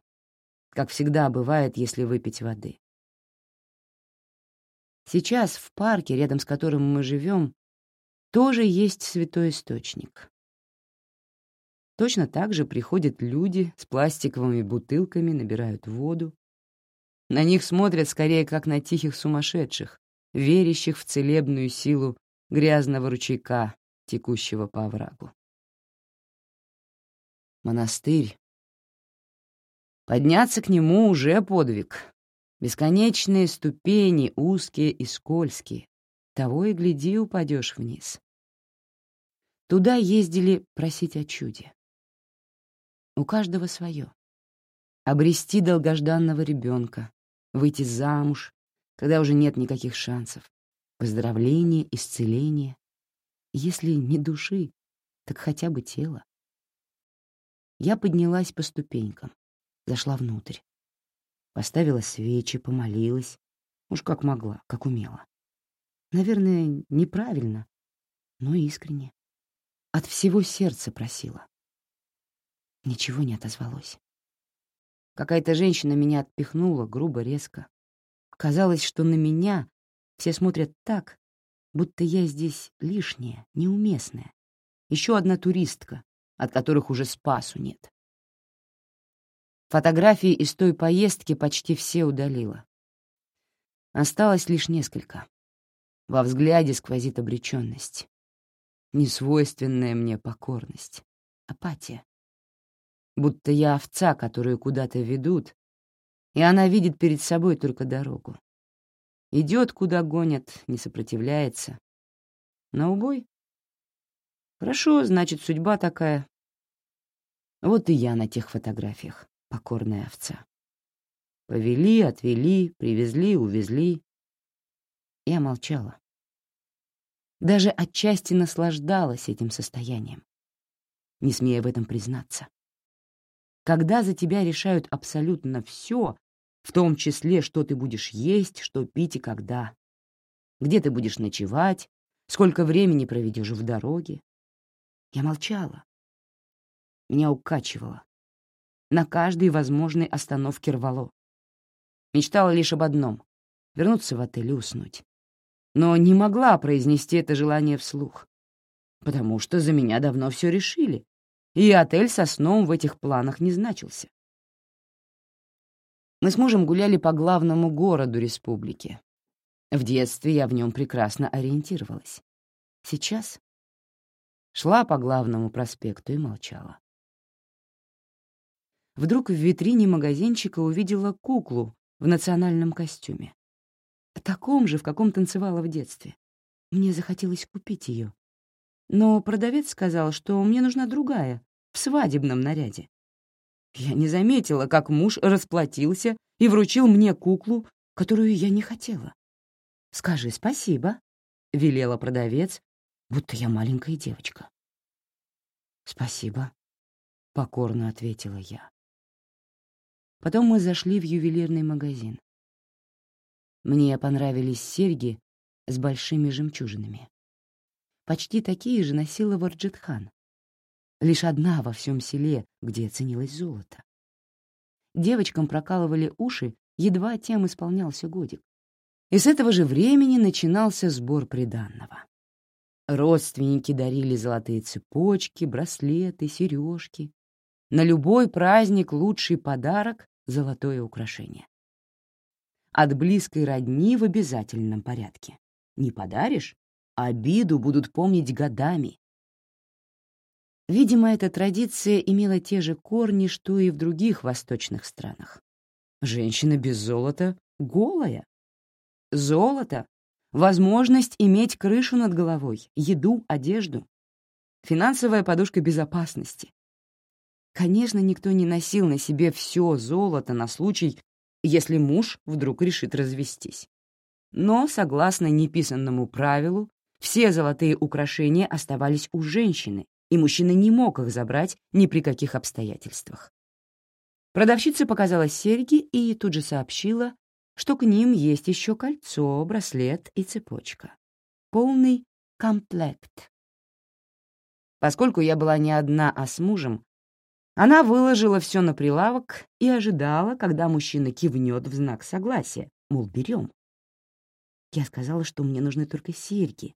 как всегда бывает, если выпить воды. Сейчас в парке, рядом с которым мы живем, тоже есть святой источник. Точно так же приходят люди с пластиковыми бутылками, набирают воду. На них смотрят скорее как на тихих сумасшедших, верящих в целебную силу грязного ручейка, текущего по оврагу. Монастырь Подняться к нему уже подвиг. Бесконечные ступени, узкие и скользкие. Того и гляди, упадешь вниз. Туда ездили просить о чуде. У каждого свое. Обрести долгожданного ребенка, выйти замуж, когда уже нет никаких шансов. Выздоровление, исцеление. Если не души, так хотя бы тело. Я поднялась по ступенькам, зашла внутрь. Поставила свечи, помолилась. Уж как могла, как умела. Наверное, неправильно, но искренне. От всего сердца просила. Ничего не отозвалось. Какая-то женщина меня отпихнула грубо, резко. Казалось, что на меня все смотрят так, будто я здесь лишняя, неуместная. Еще одна туристка, от которых уже спасу нет. Фотографии из той поездки почти все удалила. Осталось лишь несколько. Во взгляде сквозит обреченность. Несвойственная мне покорность. Апатия. Будто я овца, которую куда-то ведут, и она видит перед собой только дорогу. Идет, куда гонят, не сопротивляется. На убой? Хорошо, значит, судьба такая. Вот и я на тех фотографиях, покорная овца. Повели, отвели, привезли, увезли. Я молчала. Даже отчасти наслаждалась этим состоянием, не смея в этом признаться. Когда за тебя решают абсолютно все, в том числе, что ты будешь есть, что пить и когда, где ты будешь ночевать, сколько времени проведешь в дороге. Я молчала. Меня укачивало. На каждой возможной остановке рвало. Мечтала лишь об одном — вернуться в отель и уснуть. Но не могла произнести это желание вслух, потому что за меня давно все решили, и отель со сном в этих планах не значился. Мы с мужем гуляли по главному городу республики. В детстве я в нем прекрасно ориентировалась. Сейчас шла по главному проспекту и молчала. Вдруг в витрине магазинчика увидела куклу в национальном костюме. Таком же, в каком танцевала в детстве. Мне захотелось купить ее. Но продавец сказал, что мне нужна другая, в свадебном наряде. Я не заметила, как муж расплатился и вручил мне куклу, которую я не хотела. «Скажи спасибо», — велела продавец, будто я маленькая девочка. «Спасибо», — покорно ответила я. Потом мы зашли в ювелирный магазин. Мне понравились серьги с большими жемчужинами. Почти такие же носила Варджитхан лишь одна во всем селе, где ценилось золото. Девочкам прокалывали уши, едва тем исполнялся годик. И с этого же времени начинался сбор приданного. Родственники дарили золотые цепочки, браслеты, сережки. На любой праздник лучший подарок — золотое украшение. От близкой родни в обязательном порядке. Не подаришь — обиду будут помнить годами, Видимо, эта традиция имела те же корни, что и в других восточных странах. Женщина без золота — голая. Золото — возможность иметь крышу над головой, еду, одежду, финансовая подушка безопасности. Конечно, никто не носил на себе все золото на случай, если муж вдруг решит развестись. Но, согласно неписанному правилу, все золотые украшения оставались у женщины, и мужчина не мог их забрать ни при каких обстоятельствах. Продавщица показала серьги и тут же сообщила, что к ним есть еще кольцо, браслет и цепочка. Полный комплект. Поскольку я была не одна, а с мужем, она выложила все на прилавок и ожидала, когда мужчина кивнет в знак согласия, мол, берем. Я сказала, что мне нужны только серьги.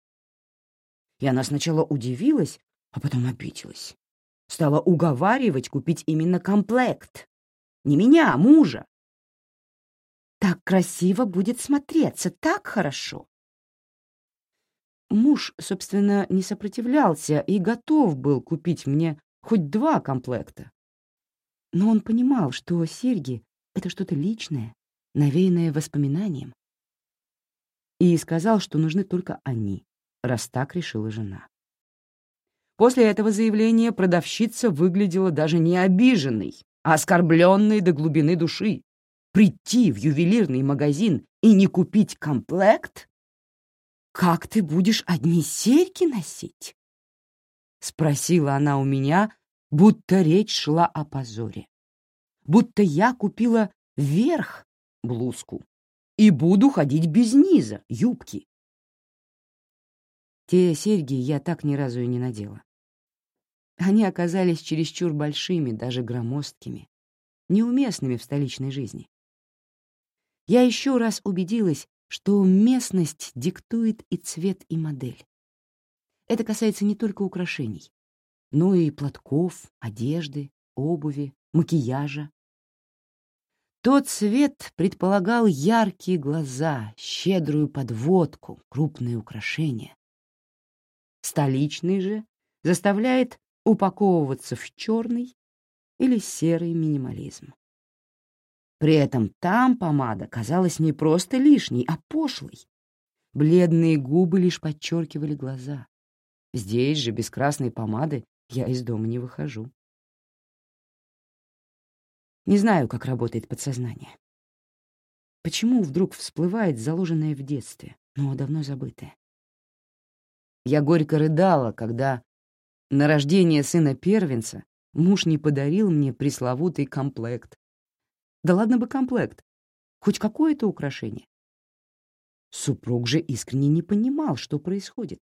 И она сначала удивилась, а потом обиделась. Стала уговаривать купить именно комплект. Не меня, а мужа. Так красиво будет смотреться, так хорошо. Муж, собственно, не сопротивлялся и готов был купить мне хоть два комплекта. Но он понимал, что серьги — это что-то личное, навеянное воспоминанием. И сказал, что нужны только они, раз так решила жена. После этого заявления продавщица выглядела даже не обиженной, а оскорбленной до глубины души. Прийти в ювелирный магазин и не купить комплект? «Как ты будешь одни серьги носить?» — спросила она у меня, будто речь шла о позоре. Будто я купила верх блузку и буду ходить без низа, юбки. Те серьги я так ни разу и не надела. Они оказались чересчур большими, даже громоздкими, неуместными в столичной жизни. Я еще раз убедилась, что местность диктует и цвет, и модель. Это касается не только украшений, но и платков, одежды, обуви, макияжа. Тот цвет предполагал яркие глаза, щедрую подводку, крупные украшения. Столичный же заставляет упаковываться в черный или серый минимализм. При этом там помада казалась не просто лишней, а пошлой. Бледные губы лишь подчеркивали глаза. Здесь же, без красной помады, я из дома не выхожу. Не знаю, как работает подсознание. Почему вдруг всплывает заложенное в детстве, но давно забытое? Я горько рыдала, когда на рождение сына-первенца муж не подарил мне пресловутый комплект. Да ладно бы комплект, хоть какое-то украшение. Супруг же искренне не понимал, что происходит.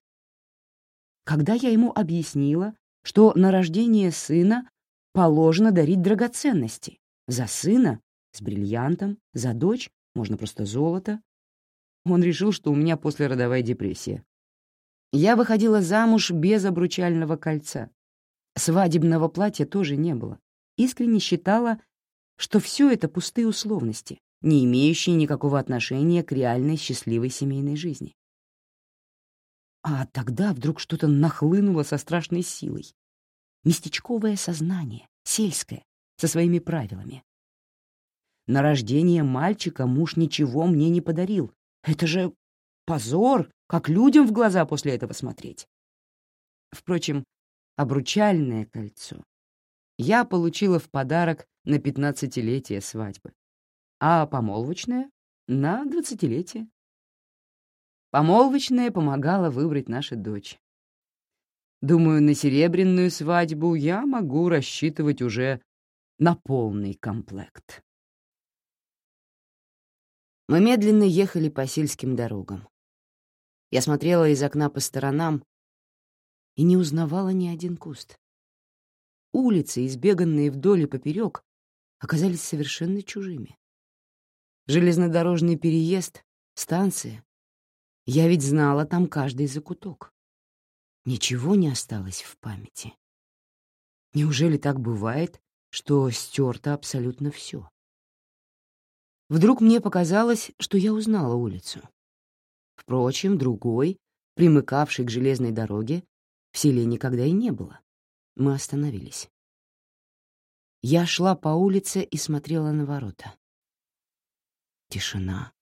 Когда я ему объяснила, что на рождение сына положено дарить драгоценности, за сына — с бриллиантом, за дочь — можно просто золото, он решил, что у меня послеродовая депрессия. Я выходила замуж без обручального кольца. Свадебного платья тоже не было. Искренне считала, что все это пустые условности, не имеющие никакого отношения к реальной счастливой семейной жизни. А тогда вдруг что-то нахлынуло со страшной силой. Местечковое сознание, сельское, со своими правилами. На рождение мальчика муж ничего мне не подарил. Это же позор как людям в глаза после этого смотреть? Впрочем, обручальное кольцо я получила в подарок на пятнадцатилетие свадьбы, а помолвочное — на двадцатилетие. Помолвочное помогало выбрать нашу дочь. Думаю, на серебряную свадьбу я могу рассчитывать уже на полный комплект. Мы медленно ехали по сельским дорогам. Я смотрела из окна по сторонам и не узнавала ни один куст. Улицы, избеганные вдоль и поперек, оказались совершенно чужими. Железнодорожный переезд, станция. Я ведь знала там каждый закуток. Ничего не осталось в памяти. Неужели так бывает, что стерто абсолютно все? Вдруг мне показалось, что я узнала улицу. Впрочем, другой, примыкавший к железной дороге, в селе никогда и не было. Мы остановились. Я шла по улице и смотрела на ворота. Тишина.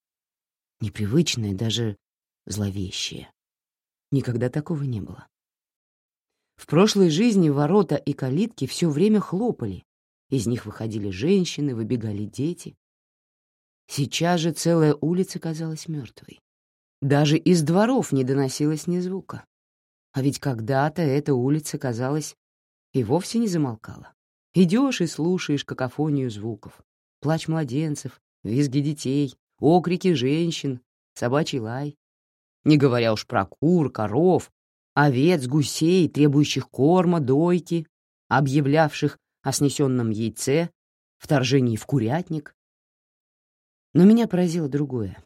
Непривычная, даже зловещая. Никогда такого не было. В прошлой жизни ворота и калитки все время хлопали. Из них выходили женщины, выбегали дети. Сейчас же целая улица казалась мертвой. Даже из дворов не доносилось ни звука. А ведь когда-то эта улица, казалось, и вовсе не замолкала. Идешь и слушаешь какофонию звуков. Плач младенцев, визги детей, окрики женщин, собачий лай. Не говоря уж про кур, коров, овец, гусей, требующих корма, дойки, объявлявших о снесенном яйце, вторжении в курятник. Но меня поразило другое.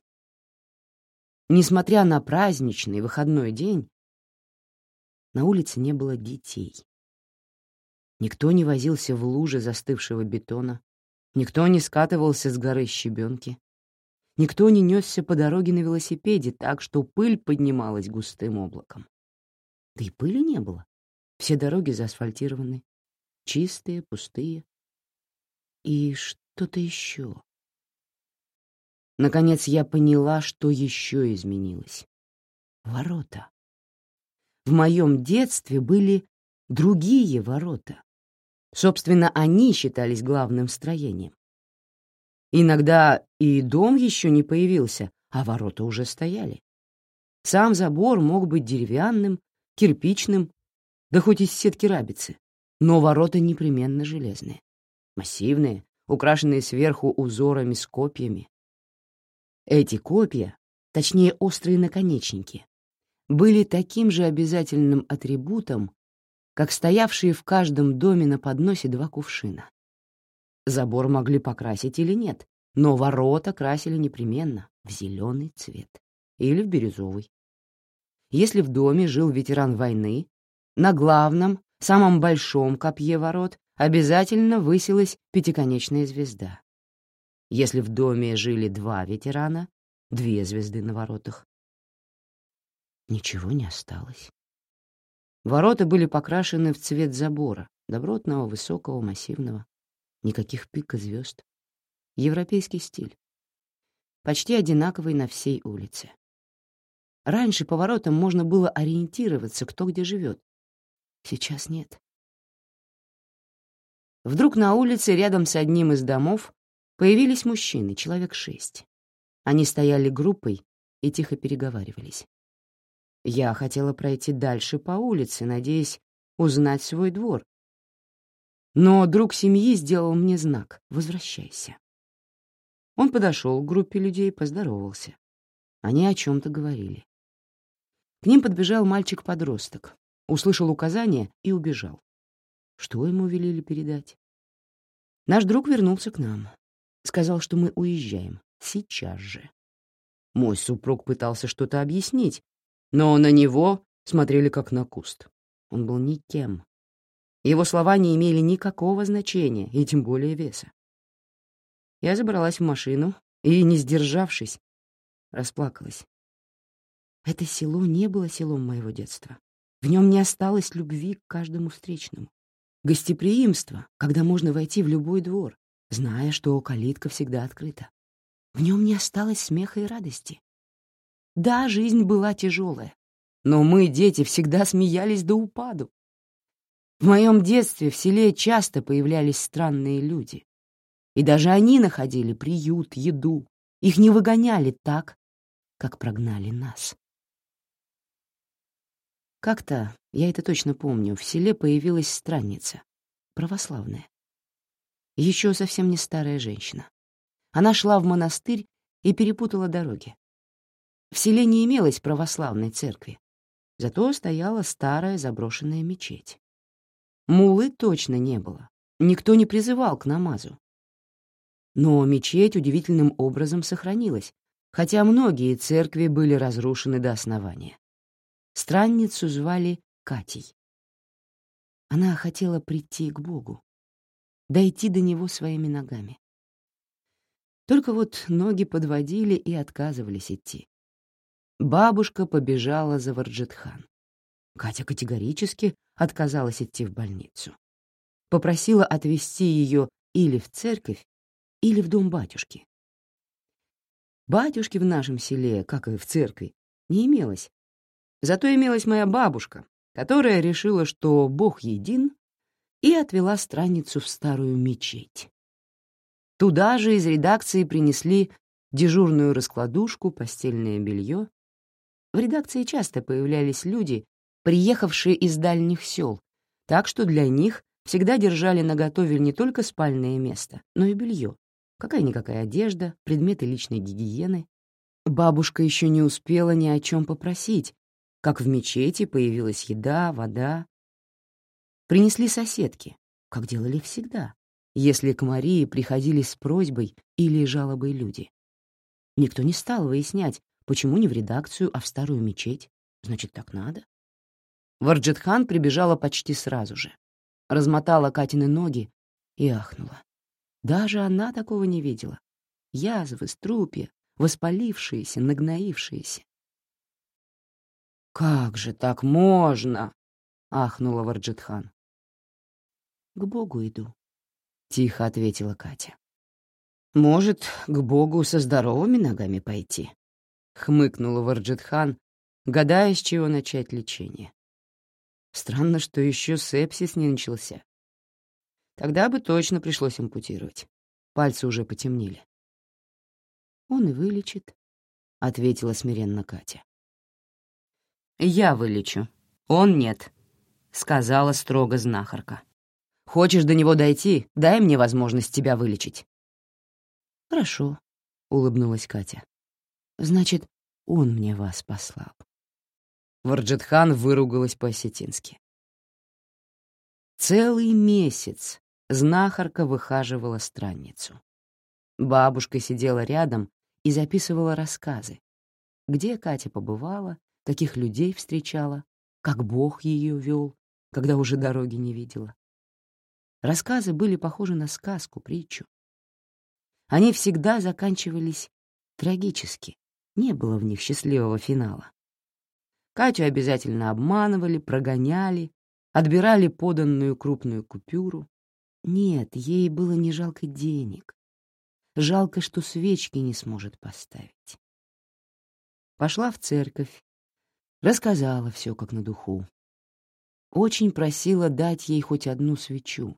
Несмотря на праздничный выходной день, на улице не было детей. Никто не возился в луже застывшего бетона, никто не скатывался с горы щебенки, никто не несся по дороге на велосипеде так, что пыль поднималась густым облаком. Да и пыли не было. Все дороги заасфальтированы, чистые, пустые. и что-то еще. Наконец я поняла, что еще изменилось. Ворота. В моем детстве были другие ворота. Собственно, они считались главным строением. Иногда и дом еще не появился, а ворота уже стояли. Сам забор мог быть деревянным, кирпичным, да хоть из сетки рабицы, но ворота непременно железные, массивные, украшенные сверху узорами с копьями. Эти копья, точнее острые наконечники, были таким же обязательным атрибутом, как стоявшие в каждом доме на подносе два кувшина. Забор могли покрасить или нет, но ворота красили непременно в зеленый цвет или в бирюзовый. Если в доме жил ветеран войны, на главном, самом большом копье ворот обязательно высилась пятиконечная звезда. Если в доме жили два ветерана, две звезды на воротах. Ничего не осталось. Ворота были покрашены в цвет забора, добротного, высокого, массивного. Никаких пик и звезд. Европейский стиль. Почти одинаковый на всей улице. Раньше по воротам можно было ориентироваться, кто где живет. Сейчас нет. Вдруг на улице рядом с одним из домов появились мужчины, человек шесть. Они стояли группой и тихо переговаривались. Я хотела пройти дальше по улице, надеясь узнать свой двор. Но друг семьи сделал мне знак «Возвращайся». Он подошел к группе людей, поздоровался. Они о чем-то говорили. К ним подбежал мальчик-подросток, услышал указания и убежал. Что ему велели передать? Наш друг вернулся к нам. Сказал, что мы уезжаем. Сейчас же. Мой супруг пытался что-то объяснить, но на него смотрели как на куст. Он был никем. Его слова не имели никакого значения, и тем более веса. Я забралась в машину и, не сдержавшись, расплакалась. Это село не было селом моего детства. В нем не осталось любви к каждому встречному. Гостеприимство, когда можно войти в любой двор, зная, что калитка всегда открыта. В нем не осталось смеха и радости. Да, жизнь была тяжелая, но мы, дети, всегда смеялись до упаду. В моем детстве в селе часто появлялись странные люди. И даже они находили приют, еду. Их не выгоняли так, как прогнали нас. Как-то, я это точно помню, в селе появилась странница, православная. Еще совсем не старая женщина. Она шла в монастырь и перепутала дороги. В селе не имелось православной церкви, зато стояла старая заброшенная мечеть. Мулы точно не было, никто не призывал к намазу. Но мечеть удивительным образом сохранилась, хотя многие церкви были разрушены до основания. Странницу звали Катей. Она хотела прийти к Богу, дойти до Него своими ногами. Только вот ноги подводили и отказывались идти. Бабушка побежала за Варджетхан. Катя категорически отказалась идти в больницу. Попросила отвезти ее или в церковь, или в дом батюшки. Батюшки в нашем селе, как и в церкви, не имелось, Зато имелась моя бабушка, которая решила, что Бог един, и отвела страницу в старую мечеть. Туда же из редакции принесли дежурную раскладушку, постельное белье. В редакции часто появлялись люди, приехавшие из дальних сел, так что для них всегда держали наготове не только спальное место, но и белье, какая-никакая одежда, предметы личной гигиены. Бабушка еще не успела ни о чем попросить, как в мечети появилась еда, вода. Принесли соседки, как делали всегда, если к Марии приходили с просьбой или жалобой люди. Никто не стал выяснять, почему не в редакцию, а в старую мечеть. Значит, так надо. Варджетхан прибежала почти сразу же, размотала Катины ноги и ахнула. Даже она такого не видела. Язвы, струпья, воспалившиеся, нагноившиеся. «Как же так можно?» — ахнула Варджитхан. «К Богу иду», — тихо ответила Катя. «Может, к Богу со здоровыми ногами пойти?» — хмыкнула Варджитхан, гадая, с чего начать лечение. Странно, что еще сепсис не начался. Тогда бы точно пришлось ампутировать. Пальцы уже потемнели. «Он и вылечит», — ответила смиренно Катя. «Я вылечу. Он нет», — сказала строго знахарка. «Хочешь до него дойти, дай мне возможность тебя вылечить». «Хорошо», — улыбнулась Катя. «Значит, он мне вас послал». Варджетхан выругалась по-осетински. Целый месяц знахарка выхаживала странницу. Бабушка сидела рядом и записывала рассказы, где Катя побывала, каких людей встречала, как Бог ее вел, когда уже дороги не видела. Рассказы были похожи на сказку, притчу. Они всегда заканчивались трагически, не было в них счастливого финала. Катю обязательно обманывали, прогоняли, отбирали поданную крупную купюру. Нет, ей было не жалко денег. Жалко, что свечки не сможет поставить. Пошла в церковь, рассказала все как на духу. Очень просила дать ей хоть одну свечу.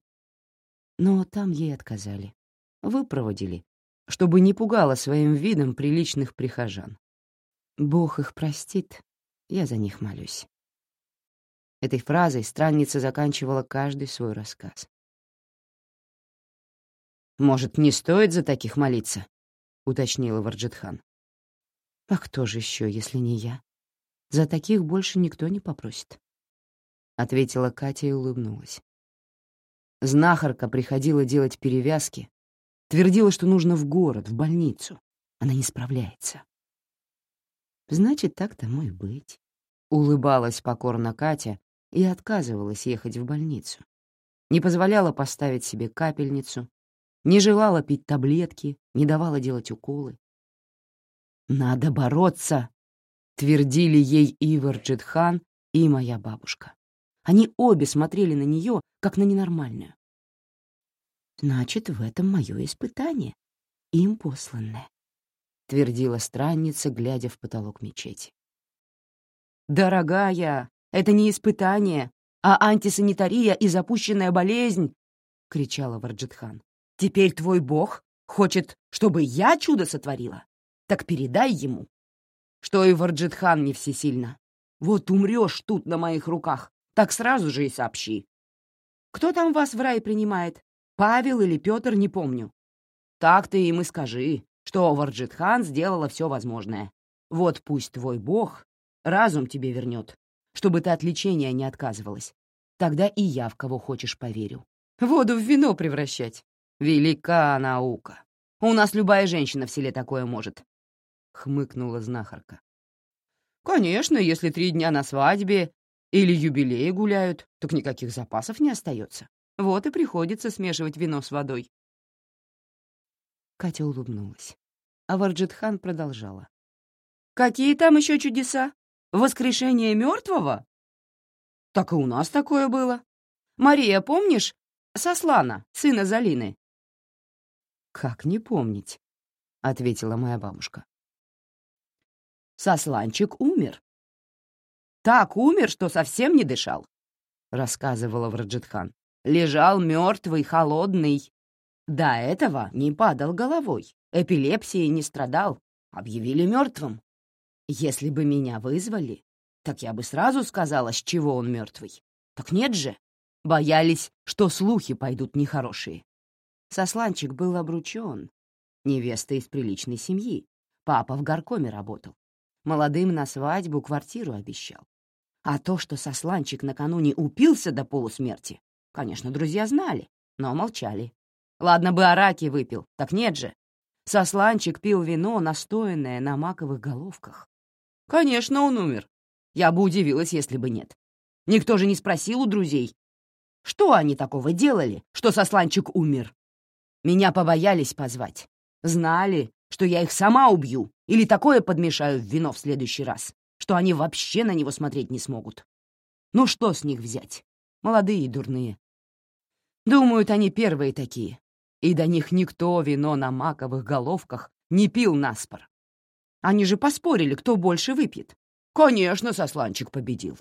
Но там ей отказали. Выпроводили, чтобы не пугало своим видом приличных прихожан. Бог их простит, я за них молюсь. Этой фразой странница заканчивала каждый свой рассказ. «Может, не стоит за таких молиться?» — уточнила Варджитхан. «А кто же еще, если не я? За таких больше никто не попросит», — ответила Катя и улыбнулась. Знахарка приходила делать перевязки, твердила, что нужно в город, в больницу. Она не справляется. Значит, так тому и быть. Улыбалась покорно Катя и отказывалась ехать в больницу. Не позволяла поставить себе капельницу, не желала пить таблетки, не давала делать уколы. «Надо бороться!» — твердили ей Ивар Джидхан и моя бабушка. Они обе смотрели на нее, как на ненормальную. «Значит, в этом мое испытание, им посланное. — твердила странница, глядя в потолок мечети. «Дорогая, это не испытание, а антисанитария и запущенная болезнь!» — кричала Варджитхан. «Теперь твой бог хочет, чтобы я чудо сотворила? Так передай ему, что и Варджитхан не всесильна. Вот умрешь тут на моих руках, так сразу же и сообщи. Кто там вас в рай принимает? Павел или Петр, не помню. Так ты им и скажи, что Варджитхан сделала все возможное. Вот пусть твой бог разум тебе вернет, чтобы ты от лечения не отказывалась. Тогда и я в кого хочешь поверю. Воду в вино превращать. Велика наука. У нас любая женщина в селе такое может. Хмыкнула знахарка. Конечно, если три дня на свадьбе или юбилей гуляют, так никаких запасов не остается. Вот и приходится смешивать вино с водой. Катя улыбнулась. А Варджитхан продолжала. «Какие там еще чудеса? Воскрешение мертвого?» «Так и у нас такое было. Мария, помнишь? Сослана, сына Залины». «Как не помнить?» — ответила моя бабушка. «Сосланчик умер. Так умер, что совсем не дышал», — рассказывала Враджитхан. «Лежал мертвый, холодный, до этого не падал головой, эпилепсией не страдал, объявили мертвым. Если бы меня вызвали, так я бы сразу сказала, с чего он мертвый. Так нет же. Боялись, что слухи пойдут нехорошие. Сосланчик был обручен. Невеста из приличной семьи. Папа в горкоме работал. Молодым на свадьбу квартиру обещал. А то, что Сосланчик накануне упился до полусмерти, конечно, друзья знали, но молчали. Ладно бы араки выпил, так нет же. Сосланчик пил вино, настоянное на маковых головках. Конечно, он умер. Я бы удивилась, если бы нет. Никто же не спросил у друзей, что они такого делали, что Сосланчик умер. Меня побоялись позвать. Знали, что я их сама убью или такое подмешаю в вино в следующий раз, что они вообще на него смотреть не смогут. Ну что с них взять? Молодые и дурные. Думают, они первые такие, И до них никто вино на маковых головках не пил наспор. Они же поспорили, кто больше выпьет. Конечно, Сосланчик победил.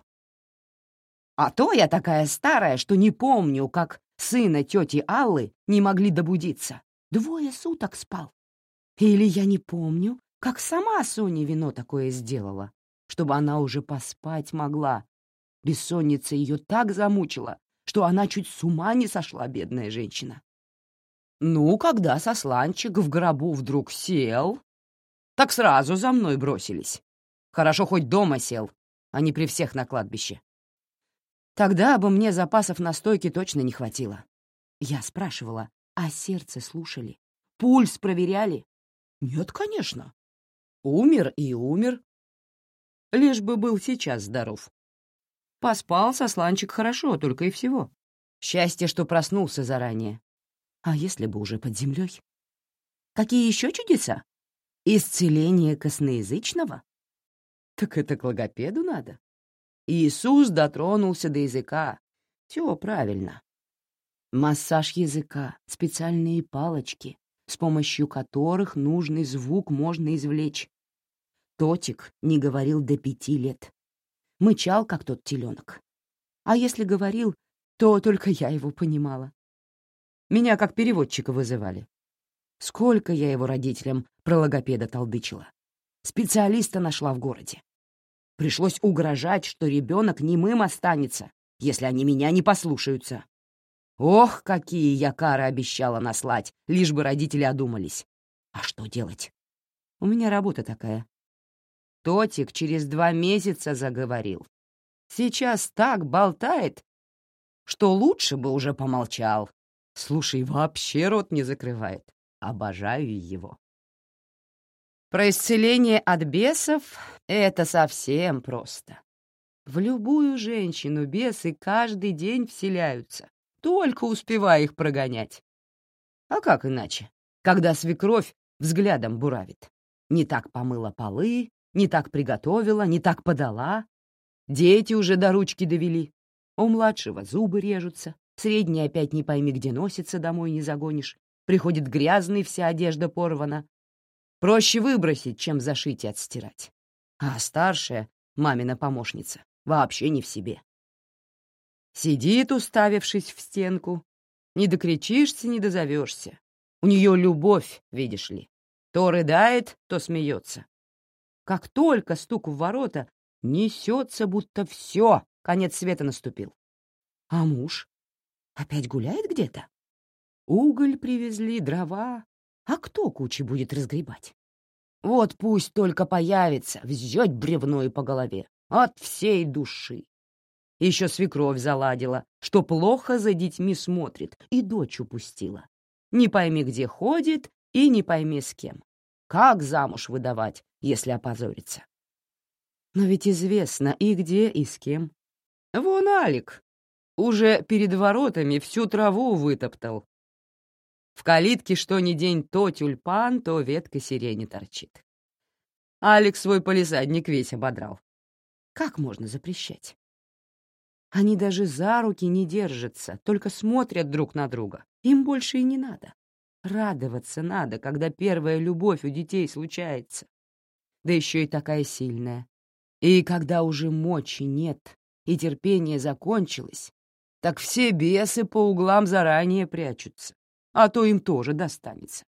А то я такая старая, что не помню, как сына тети Аллы не могли добудиться. Двое суток спал. Или я не помню, как сама Соня вино такое сделала, чтобы она уже поспать могла. Бессонница ее так замучила, что она чуть с ума не сошла, бедная женщина. Ну, когда сосланчик в гробу вдруг сел, так сразу за мной бросились. Хорошо хоть дома сел, а не при всех на кладбище. Тогда бы мне запасов настойки точно не хватило. Я спрашивала, а сердце слушали? Пульс проверяли? Нет, конечно. Умер и умер. Лишь бы был сейчас здоров. Поспал сосланчик хорошо, только и всего. Счастье, что проснулся заранее. А если бы уже под землей? Какие еще чудеса? Исцеление косноязычного? Так это к логопеду надо. Иисус дотронулся до языка. Все правильно. Массаж языка, специальные палочки, с помощью которых нужный звук можно извлечь. Тотик не говорил до пяти лет. Мычал, как тот теленок. А если говорил, то только я его понимала. Меня как переводчика вызывали. Сколько я его родителям про логопеда толдычила. Специалиста нашла в городе. Пришлось угрожать, что ребенок немым останется, если они меня не послушаются. Ох, какие я кары обещала наслать, лишь бы родители одумались. А что делать? У меня работа такая. Тотик через два месяца заговорил. Сейчас так болтает, что лучше бы уже помолчал. Слушай, вообще рот не закрывает. Обожаю его. Про исцеление от бесов — это совсем просто. В любую женщину бесы каждый день вселяются, только успевая их прогонять. А как иначе, когда свекровь взглядом буравит? Не так помыла полы, не так приготовила, не так подала. Дети уже до ручки довели. У младшего зубы режутся, Средний опять не пойми, где носится, домой не загонишь. Приходит грязный, вся одежда порвана. Проще выбросить, чем зашить и отстирать. А старшая, мамина помощница, вообще не в себе. Сидит, уставившись в стенку. Не докричишься, не дозовешься. У нее любовь, видишь ли. То рыдает, то смеется. Как только стук в ворота, несется, будто все, конец света наступил. А муж? Опять гуляет где-то? Уголь привезли, дрова. А кто кучи будет разгребать? Вот пусть только появится, взять бревно и по голове. От всей души. Еще свекровь заладила, что плохо за детьми смотрит, и дочь упустила. Не пойми, где ходит, и не пойми, с кем. Как замуж выдавать, если опозорится? Но ведь известно и где, и с кем. Вон Алик, уже перед воротами всю траву вытоптал. В калитке что ни день то тюльпан, то ветка сирени торчит. Алекс свой полисадник весь ободрал. Как можно запрещать? Они даже за руки не держатся, только смотрят друг на друга. Им больше и не надо. Радоваться надо, когда первая любовь у детей случается. Да еще и такая сильная. И когда уже мочи нет, и терпение закончилось, так все бесы по углам заранее прячутся, а то им тоже достанется.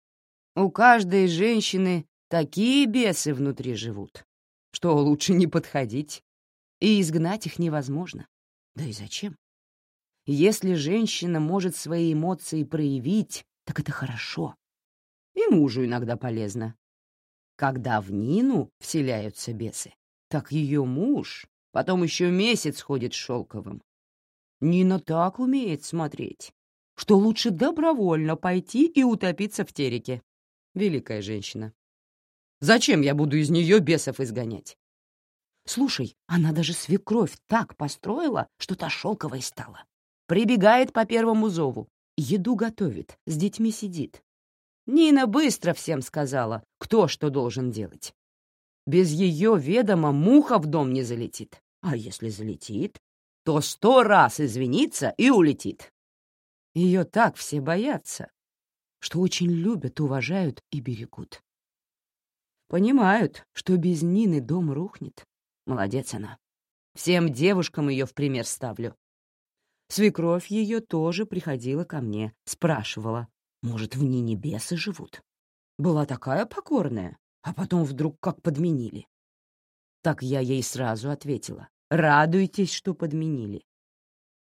У каждой женщины такие бесы внутри живут, что лучше не подходить, и изгнать их невозможно. Да и зачем? Если женщина может свои эмоции проявить, так это хорошо. И мужу иногда полезно. Когда в Нину вселяются бесы, так ее муж потом еще месяц ходит шелковым, Нина так умеет смотреть, что лучше добровольно пойти и утопиться в тереке. Великая женщина. Зачем я буду из нее бесов изгонять? Слушай, она даже свекровь так построила, что та шелковой стала. Прибегает по первому зову, еду готовит, с детьми сидит. Нина быстро всем сказала, кто что должен делать. Без ее ведома муха в дом не залетит. А если залетит, то сто раз извинится и улетит. Ее так все боятся, что очень любят, уважают и берегут. Понимают, что без Нины дом рухнет. Молодец она. Всем девушкам ее в пример ставлю. Свекровь ее тоже приходила ко мне, спрашивала, может, в Нине бесы живут. Была такая покорная, а потом вдруг как подменили. Так я ей сразу ответила. Радуйтесь, что подменили.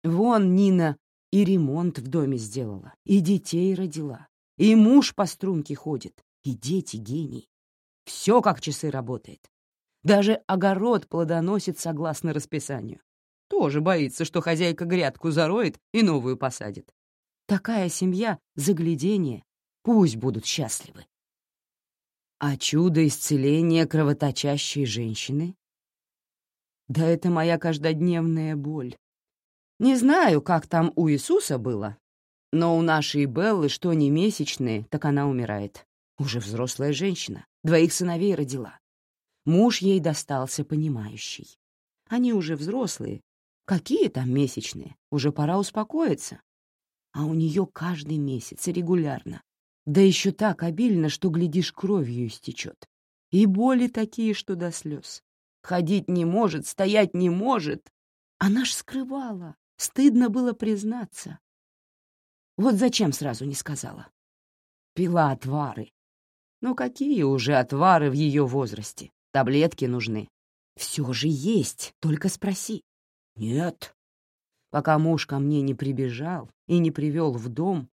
Вон Нина и ремонт в доме сделала, и детей родила, и муж по струнке ходит, и дети гений. Все как часы работает. Даже огород плодоносит согласно расписанию. Тоже боится, что хозяйка грядку зароет и новую посадит. Такая семья — заглядение. Пусть будут счастливы. А чудо исцеления кровоточащей женщины? Да это моя каждодневная боль. Не знаю, как там у Иисуса было, но у нашей Беллы что не месячные, так она умирает. Уже взрослая женщина, двоих сыновей родила. Муж ей достался понимающий. Они уже взрослые. Какие там месячные? Уже пора успокоиться. А у нее каждый месяц регулярно. Да еще так обильно, что, глядишь, кровью истечет. И боли такие, что до слез. Ходить не может, стоять не может. Она ж скрывала. Стыдно было признаться. Вот зачем сразу не сказала? Пила отвары. Ну какие уже отвары в ее возрасте? Таблетки нужны. Все же есть, только спроси. Нет. Пока муж ко мне не прибежал и не привел в дом,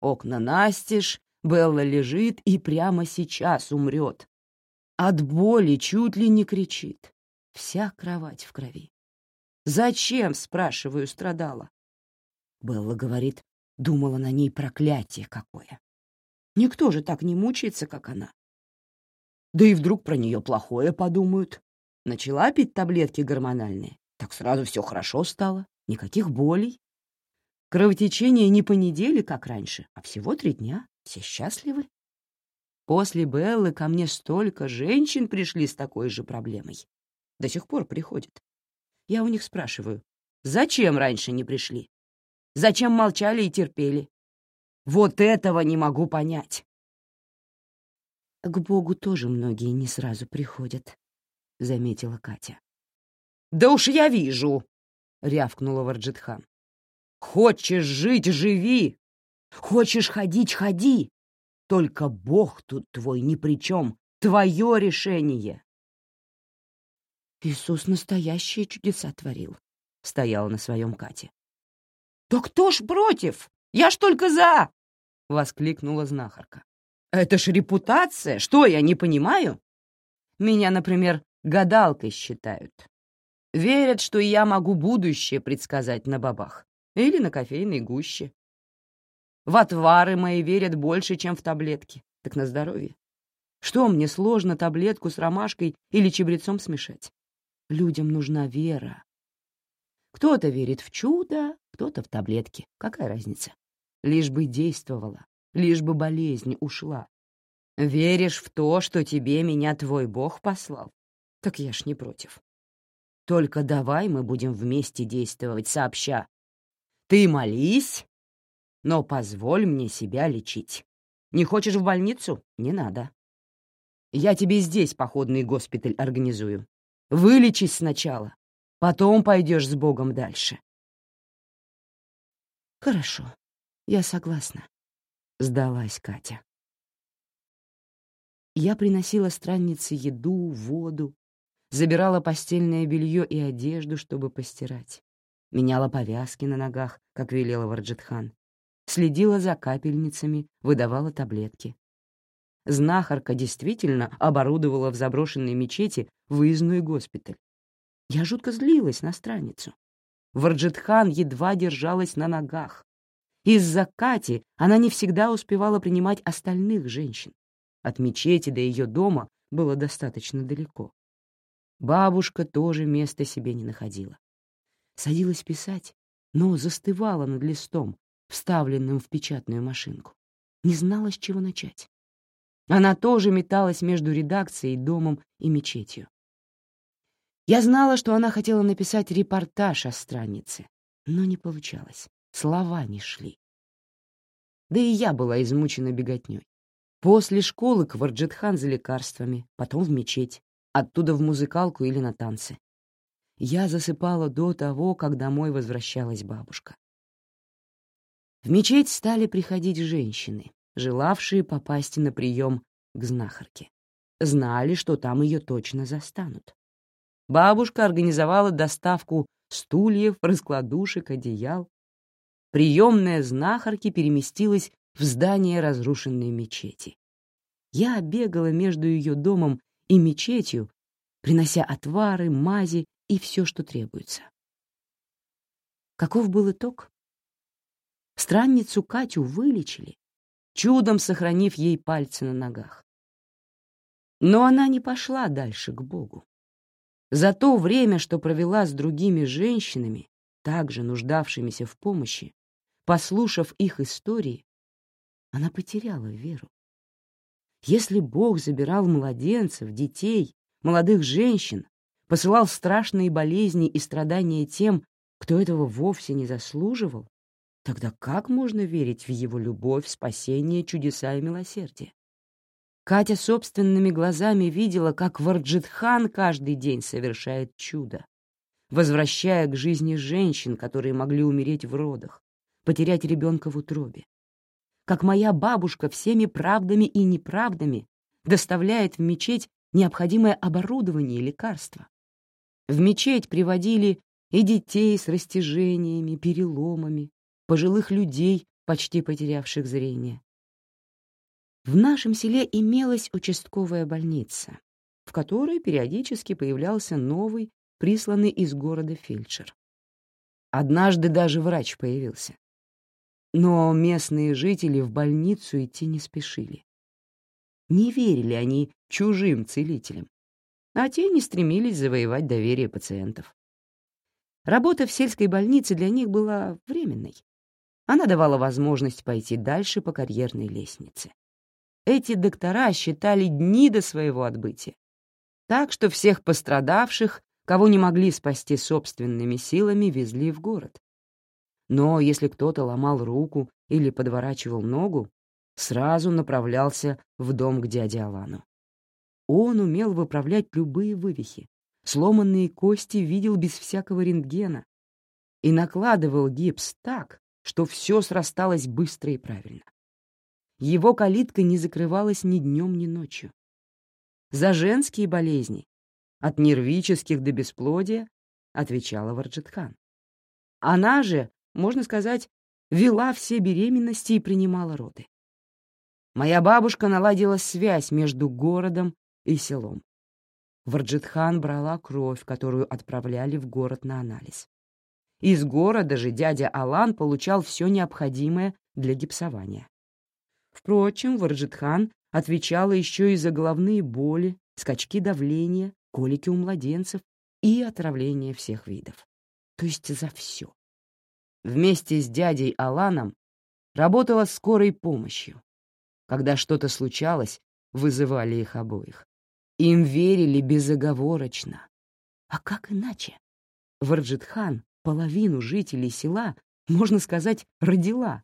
окна настежь, Белла лежит и прямо сейчас умрет. От боли чуть ли не кричит. Вся кровать в крови. Зачем, спрашиваю, страдала? Белла говорит, думала на ней проклятие какое. Никто же так не мучается, как она. Да и вдруг про нее плохое подумают. Начала пить таблетки гормональные, так сразу все хорошо стало, никаких болей. Кровотечение не по неделе, как раньше, а всего три дня. Все счастливы. После Беллы ко мне столько женщин пришли с такой же проблемой. До сих пор приходят. Я у них спрашиваю, зачем раньше не пришли? Зачем молчали и терпели? Вот этого не могу понять. К Богу тоже многие не сразу приходят, — заметила Катя. «Да уж я вижу!» — рявкнула Варджитхан. «Хочешь жить — живи! Хочешь ходить — ходи! Только Бог тут твой ни при чем, твое решение!» «Иисус настоящие чудеса творил», — стояла на своем Кате. «Да кто ж против? Я ж только за!» — воскликнула знахарка. «Это ж репутация! Что, я не понимаю?» Меня, например, гадалкой считают. Верят, что я могу будущее предсказать на бабах или на кофейной гуще. В отвары мои верят больше, чем в таблетки. Так на здоровье. Что мне сложно таблетку с ромашкой или чабрецом смешать? Людям нужна вера. Кто-то верит в чудо, кто-то в таблетки. Какая разница? Лишь бы действовала, лишь бы болезнь ушла. Веришь в то, что тебе меня твой Бог послал? Так я ж не против. Только давай мы будем вместе действовать сообща. Ты молись, но позволь мне себя лечить. Не хочешь в больницу? Не надо. Я тебе здесь походный госпиталь организую. Вылечись сначала, потом пойдешь с Богом дальше. Хорошо, я согласна, — сдалась Катя. Я приносила страннице еду, воду, забирала постельное белье и одежду, чтобы постирать, меняла повязки на ногах, как велела Варджитхан, следила за капельницами, выдавала таблетки. Знахарка действительно оборудовала в заброшенной мечети выездной госпиталь. Я жутко злилась на страницу. Варджитхан едва держалась на ногах. Из-за Кати она не всегда успевала принимать остальных женщин. От мечети до ее дома было достаточно далеко. Бабушка тоже места себе не находила. Садилась писать, но застывала над листом, вставленным в печатную машинку. Не знала, с чего начать. Она тоже металась между редакцией, домом и мечетью. Я знала, что она хотела написать репортаж о странице, но не получалось. Слова не шли. Да и я была измучена беготней. После школы к Варджетхан за лекарствами, потом в мечеть, оттуда в музыкалку или на танцы. Я засыпала до того, как домой возвращалась бабушка. В мечеть стали приходить женщины, желавшие попасть на прием к знахарке. Знали, что там ее точно застанут. Бабушка организовала доставку стульев, раскладушек, одеял. Приемная знахарки переместилась в здание разрушенной мечети. Я бегала между ее домом и мечетью, принося отвары, мази и все, что требуется. Каков был итог? Странницу Катю вылечили, чудом сохранив ей пальцы на ногах. Но она не пошла дальше к Богу. За то время, что провела с другими женщинами, также нуждавшимися в помощи, послушав их истории, она потеряла веру. Если Бог забирал младенцев, детей, молодых женщин, посылал страшные болезни и страдания тем, кто этого вовсе не заслуживал, тогда как можно верить в его любовь, спасение, чудеса и милосердие? Катя собственными глазами видела, как Варджитхан каждый день совершает чудо, возвращая к жизни женщин, которые могли умереть в родах, потерять ребенка в утробе как моя бабушка всеми правдами и неправдами доставляет в мечеть необходимое оборудование и лекарства. В мечеть приводили и детей с растяжениями, переломами, пожилых людей, почти потерявших зрение. В нашем селе имелась участковая больница, в которой периодически появлялся новый, присланный из города фельдшер. Однажды даже врач появился. Но местные жители в больницу идти не спешили. Не верили они чужим целителям, а те не стремились завоевать доверие пациентов. Работа в сельской больнице для них была временной. Она давала возможность пойти дальше по карьерной лестнице. Эти доктора считали дни до своего отбытия. Так что всех пострадавших, кого не могли спасти собственными силами, везли в город. Но если кто-то ломал руку или подворачивал ногу, сразу направлялся в дом к дяде Алану. Он умел выправлять любые вывихи, сломанные кости видел без всякого рентгена и накладывал гипс так, что все срасталось быстро и правильно. Его калитка не закрывалась ни днем, ни ночью. За женские болезни, от нервических до бесплодия, отвечала Варджитхан. Она же можно сказать, вела все беременности и принимала роды. Моя бабушка наладила связь между городом и селом. Варджитхан брала кровь, которую отправляли в город на анализ. Из города же дядя Алан получал все необходимое для гипсования. Впрочем, Варджитхан отвечала еще и за головные боли, скачки давления, колики у младенцев и отравление всех видов. То есть за все вместе с дядей Аланом работала скорой помощью. Когда что-то случалось, вызывали их обоих. Им верили безоговорочно. А как иначе? Варджитхан половину жителей села, можно сказать, родила.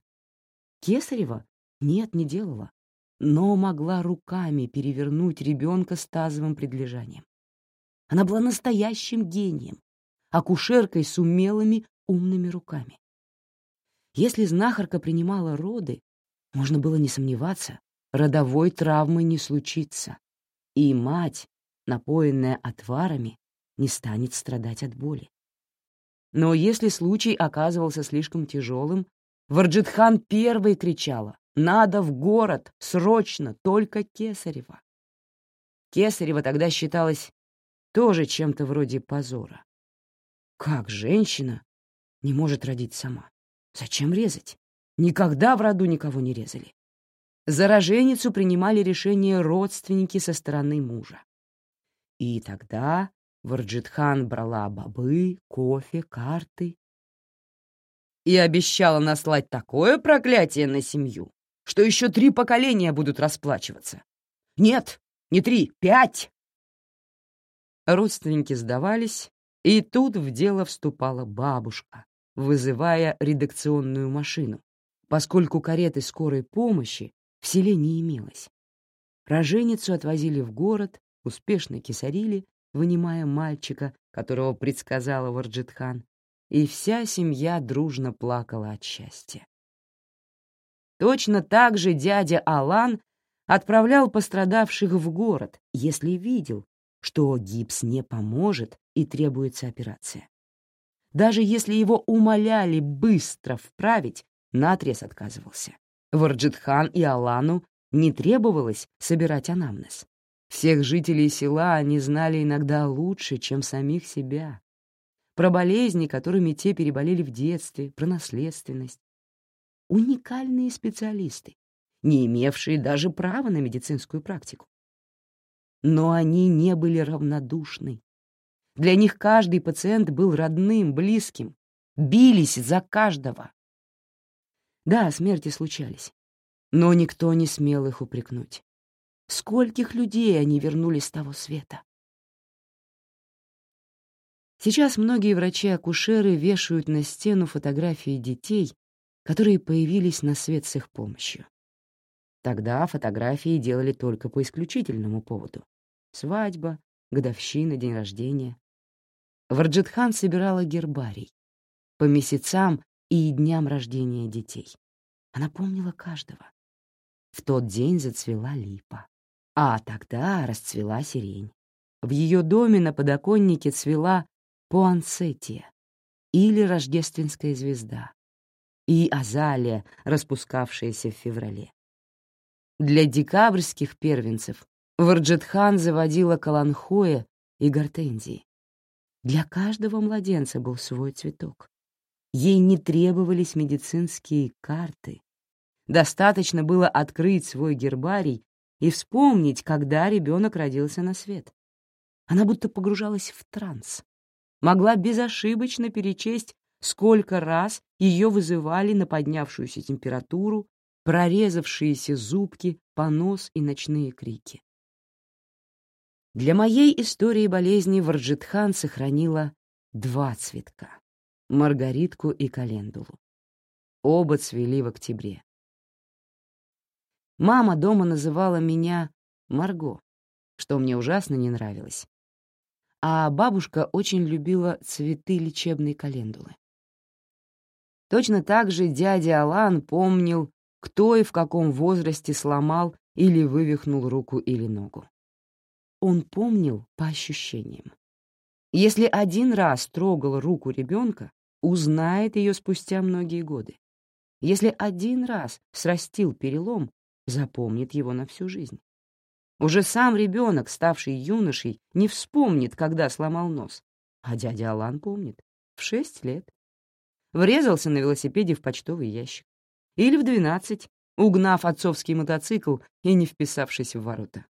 Кесарева нет, не делала, но могла руками перевернуть ребенка с тазовым предлежанием. Она была настоящим гением, акушеркой с умелыми умными руками. Если знахарка принимала роды, можно было не сомневаться, родовой травмы не случится, и мать, напоенная отварами, не станет страдать от боли. Но если случай оказывался слишком тяжелым, Варджитхан первой кричала «Надо в город! Срочно! Только Кесарева!» Кесарева тогда считалась тоже чем-то вроде позора. Как женщина не может родить сама? Зачем резать? Никогда в роду никого не резали. За роженицу принимали решение родственники со стороны мужа. И тогда Варджитхан брала бобы, кофе, карты и обещала наслать такое проклятие на семью, что еще три поколения будут расплачиваться. Нет, не три, пять. Родственники сдавались, и тут в дело вступала бабушка, вызывая редакционную машину, поскольку кареты скорой помощи в селе не имелось. Роженицу отвозили в город, успешно кисарили, вынимая мальчика, которого предсказала Варджитхан, и вся семья дружно плакала от счастья. Точно так же дядя Алан отправлял пострадавших в город, если видел, что гипс не поможет и требуется операция. Даже если его умоляли быстро вправить, наотрез отказывался. Варджитхан и Алану не требовалось собирать анамнез. Всех жителей села они знали иногда лучше, чем самих себя. Про болезни, которыми те переболели в детстве, про наследственность. Уникальные специалисты, не имевшие даже права на медицинскую практику. Но они не были равнодушны. Для них каждый пациент был родным, близким, бились за каждого. Да, смерти случались, но никто не смел их упрекнуть. Скольких людей они вернули с того света? Сейчас многие врачи-акушеры вешают на стену фотографии детей, которые появились на свет с их помощью. Тогда фотографии делали только по исключительному поводу. Свадьба, годовщина, день рождения. Варджитхан собирала гербарий по месяцам и дням рождения детей. Она помнила каждого. В тот день зацвела липа, а тогда расцвела сирень. В ее доме на подоконнике цвела пуансетия или рождественская звезда и азалия, распускавшаяся в феврале. Для декабрьских первенцев Варджетхан заводила каланхоя и гортензии. Для каждого младенца был свой цветок. Ей не требовались медицинские карты. Достаточно было открыть свой гербарий и вспомнить, когда ребенок родился на свет. Она будто погружалась в транс. Могла безошибочно перечесть, сколько раз ее вызывали на поднявшуюся температуру, прорезавшиеся зубки, понос и ночные крики. Для моей истории болезни Варджитхан сохранила два цветка маргаритку и календулу. Оба цвели в октябре. Мама дома называла меня Марго, что мне ужасно не нравилось. А бабушка очень любила цветы лечебной календулы. Точно так же дядя Алан помнил, кто и в каком возрасте сломал или вывихнул руку или ногу. Он помнил по ощущениям. Если один раз трогал руку ребенка, узнает ее спустя многие годы. Если один раз срастил перелом, запомнит его на всю жизнь. Уже сам ребенок, ставший юношей, не вспомнит, когда сломал нос, а дядя Алан помнит — в шесть лет. Врезался на велосипеде в почтовый ящик. Или в двенадцать, угнав отцовский мотоцикл и не вписавшись в ворота.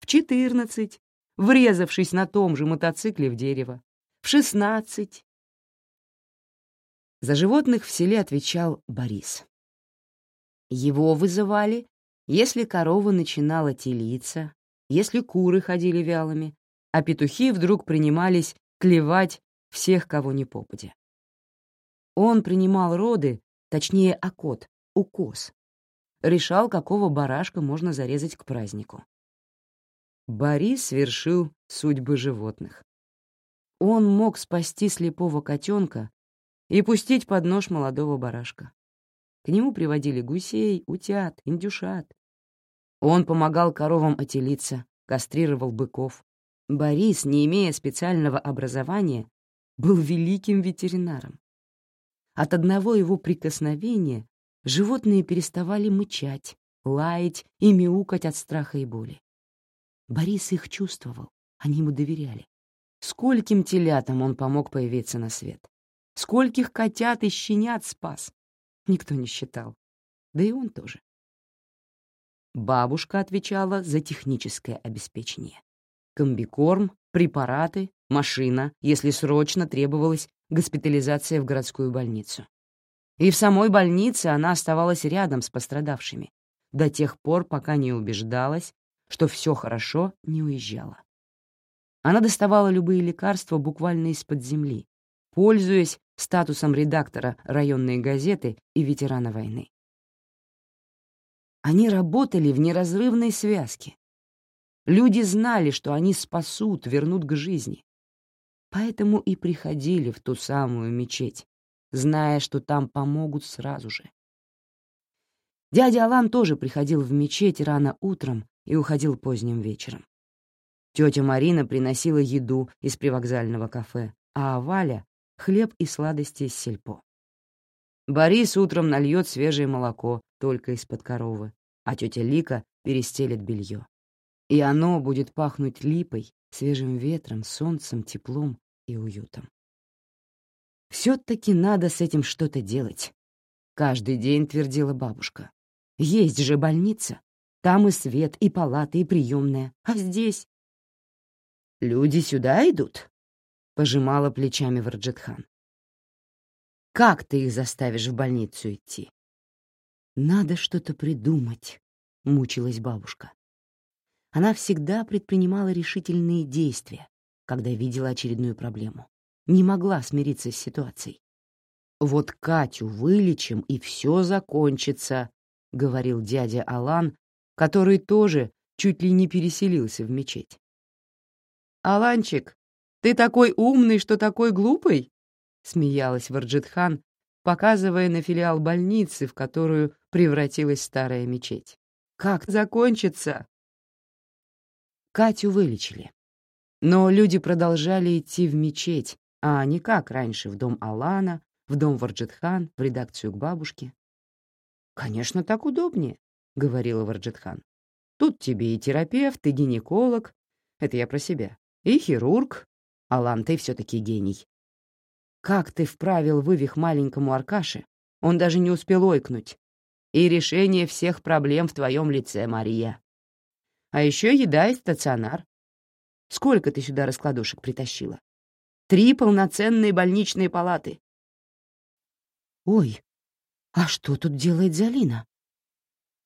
В четырнадцать, врезавшись на том же мотоцикле в дерево. В шестнадцать, за животных в селе отвечал Борис. Его вызывали, если корова начинала телиться, если куры ходили вялыми, а петухи вдруг принимались клевать всех, кого не попадя. Он принимал роды, точнее, окот, укос. Решал, какого барашка можно зарезать к празднику. Борис свершил судьбы животных. Он мог спасти слепого котенка и пустить под нож молодого барашка. К нему приводили гусей, утят, индюшат. Он помогал коровам отелиться, кастрировал быков. Борис, не имея специального образования, был великим ветеринаром. От одного его прикосновения животные переставали мычать, лаять и мяукать от страха и боли. Борис их чувствовал, они ему доверяли. Скольким телятам он помог появиться на свет. Скольких котят и щенят спас? Никто не считал. Да и он тоже. Бабушка отвечала за техническое обеспечение. Комбикорм, препараты, машина, если срочно требовалась госпитализация в городскую больницу. И в самой больнице она оставалась рядом с пострадавшими, до тех пор, пока не убеждалась, что все хорошо, не уезжала. Она доставала любые лекарства буквально из-под земли, пользуясь статусом редактора районной газеты и ветерана войны. Они работали в неразрывной связке. Люди знали, что они спасут, вернут к жизни. Поэтому и приходили в ту самую мечеть, зная, что там помогут сразу же. Дядя Алан тоже приходил в мечеть рано утром и уходил поздним вечером. Тетя Марина приносила еду из привокзального кафе, а Валя — хлеб и сладости из сельпо. Борис утром нальет свежее молоко только из-под коровы, а тетя Лика перестелит белье. И оно будет пахнуть липой, свежим ветром, солнцем, теплом и уютом. «Все-таки надо с этим что-то делать», — каждый день твердила бабушка. «Есть же больница. Там и свет, и палаты, и приемная. А здесь...» «Люди сюда идут?» — пожимала плечами Варджетхан. «Как ты их заставишь в больницу идти?» «Надо что-то придумать», — мучилась бабушка. Она всегда предпринимала решительные действия, когда видела очередную проблему. Не могла смириться с ситуацией. «Вот Катю вылечим, и все закончится», — говорил дядя Алан, который тоже чуть ли не переселился в мечеть. «Аланчик, ты такой умный, что такой глупый?» — смеялась Варджитхан, показывая на филиал больницы, в которую превратилась старая мечеть. «Как закончится?» Катю вылечили. Но люди продолжали идти в мечеть, а не как раньше в дом Алана, в дом Варджитхан, в редакцию к бабушке. «Конечно, так удобнее», — говорила Варджитхан. «Тут тебе и терапевт, и гинеколог. Это я про себя. И хирург. Алан, ты все-таки гений. Как ты вправил вывих маленькому Аркаше? Он даже не успел ойкнуть. И решение всех проблем в твоем лице, Мария. А еще еда и стационар. Сколько ты сюда раскладушек притащила? Три полноценные больничные палаты. Ой, а что тут делает Залина?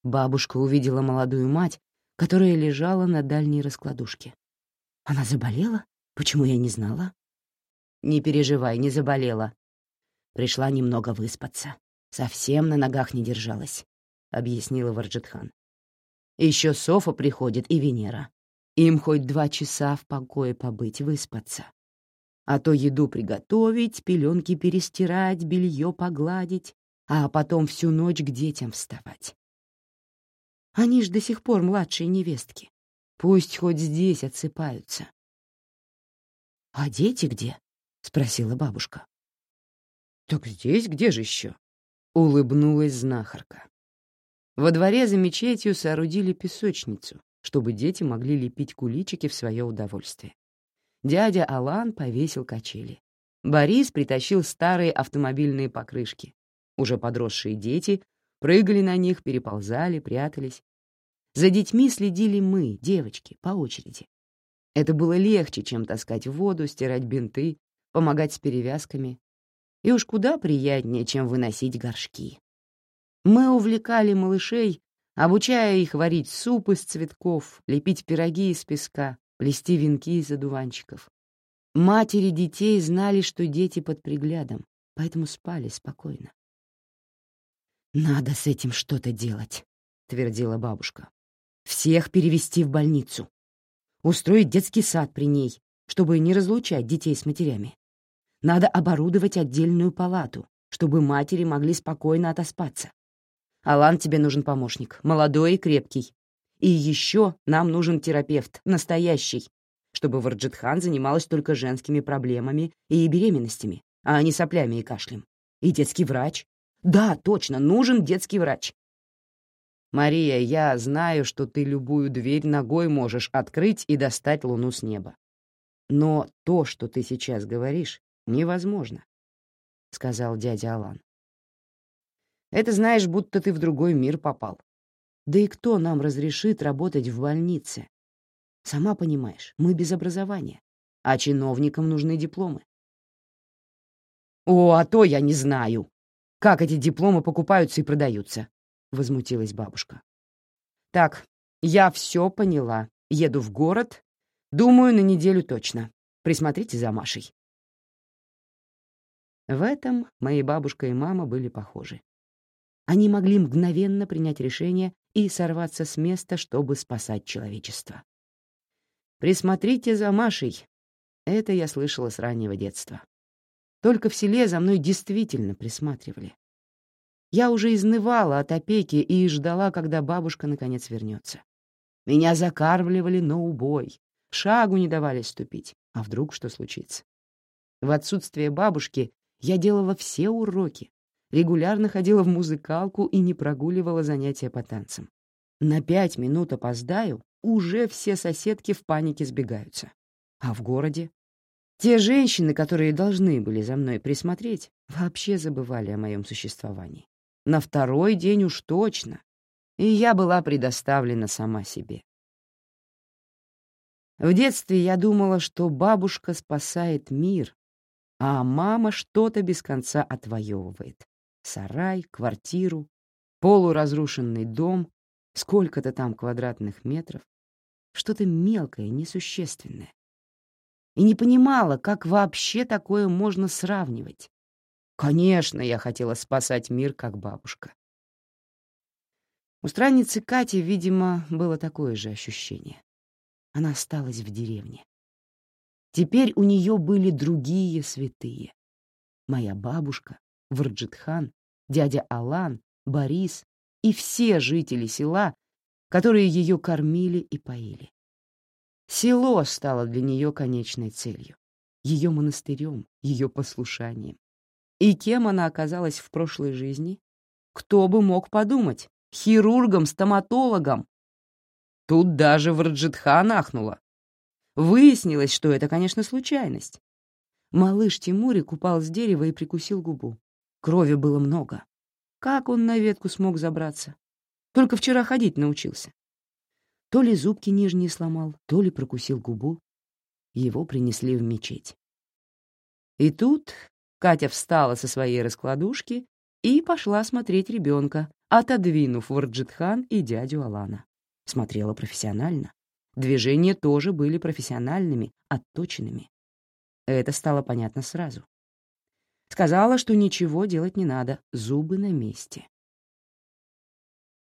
Бабушка увидела молодую мать, которая лежала на дальней раскладушке. Она заболела? Почему я не знала? Не переживай, не заболела. Пришла немного выспаться. Совсем на ногах не держалась, — объяснила Варджитхан. Еще Софа приходит и Венера. Им хоть два часа в покое побыть, выспаться. А то еду приготовить, пеленки перестирать, белье погладить, а потом всю ночь к детям вставать. Они ж до сих пор младшие невестки. Пусть хоть здесь отсыпаются. «А дети где?» — спросила бабушка. «Так здесь где же еще?» — улыбнулась знахарка. Во дворе за мечетью соорудили песочницу, чтобы дети могли лепить куличики в свое удовольствие. Дядя Алан повесил качели. Борис притащил старые автомобильные покрышки. Уже подросшие дети прыгали на них, переползали, прятались. За детьми следили мы, девочки, по очереди. Это было легче, чем таскать воду, стирать бинты, помогать с перевязками. И уж куда приятнее, чем выносить горшки. Мы увлекали малышей, обучая их варить суп из цветков, лепить пироги из песка, плести венки из одуванчиков. Матери детей знали, что дети под приглядом, поэтому спали спокойно. «Надо с этим что-то делать», — твердила бабушка всех перевести в больницу, устроить детский сад при ней, чтобы не разлучать детей с матерями. Надо оборудовать отдельную палату, чтобы матери могли спокойно отоспаться. Алан, тебе нужен помощник, молодой и крепкий. И еще нам нужен терапевт, настоящий, чтобы Варджитхан занималась только женскими проблемами и беременностями, а не соплями и кашлем. И детский врач. Да, точно, нужен детский врач. «Мария, я знаю, что ты любую дверь ногой можешь открыть и достать луну с неба. Но то, что ты сейчас говоришь, невозможно», — сказал дядя Алан. «Это знаешь, будто ты в другой мир попал. Да и кто нам разрешит работать в больнице? Сама понимаешь, мы без образования, а чиновникам нужны дипломы». «О, а то я не знаю, как эти дипломы покупаются и продаются», — возмутилась бабушка. «Так, я все поняла. Еду в город. Думаю, на неделю точно. Присмотрите за Машей». В этом мои бабушка и мама были похожи. Они могли мгновенно принять решение и сорваться с места, чтобы спасать человечество. «Присмотрите за Машей», — это я слышала с раннего детства. Только в селе за мной действительно присматривали. Я уже изнывала от опеки и ждала, когда бабушка наконец вернется. Меня закармливали на убой, шагу не давали ступить. А вдруг что случится? В отсутствие бабушки я делала все уроки, регулярно ходила в музыкалку и не прогуливала занятия по танцам. На пять минут опоздаю, уже все соседки в панике сбегаются. А в городе? Те женщины, которые должны были за мной присмотреть, вообще забывали о моем существовании. На второй день уж точно. И я была предоставлена сама себе. В детстве я думала, что бабушка спасает мир, а мама что-то без конца отвоевывает. Сарай, квартиру, полуразрушенный дом, сколько-то там квадратных метров, что-то мелкое, несущественное. И не понимала, как вообще такое можно сравнивать. Конечно, я хотела спасать мир, как бабушка. У странницы Кати, видимо, было такое же ощущение. Она осталась в деревне. Теперь у нее были другие святые. Моя бабушка, Варджитхан, дядя Алан, Борис и все жители села, которые ее кормили и поили. Село стало для нее конечной целью, ее монастырем, ее послушанием. И кем она оказалась в прошлой жизни? Кто бы мог подумать? Хирургом, стоматологом. Тут даже Варджитхан ахнула. Выяснилось, что это, конечно, случайность. Малыш Тимурик упал с дерева и прикусил губу. Крови было много. Как он на ветку смог забраться? Только вчера ходить научился. То ли зубки нижние сломал, то ли прокусил губу. Его принесли в мечеть. И тут Катя встала со своей раскладушки и пошла смотреть ребенка, отодвинув Варджитхан и дядю Алана. Смотрела профессионально. Движения тоже были профессиональными, отточенными. Это стало понятно сразу. Сказала, что ничего делать не надо, зубы на месте.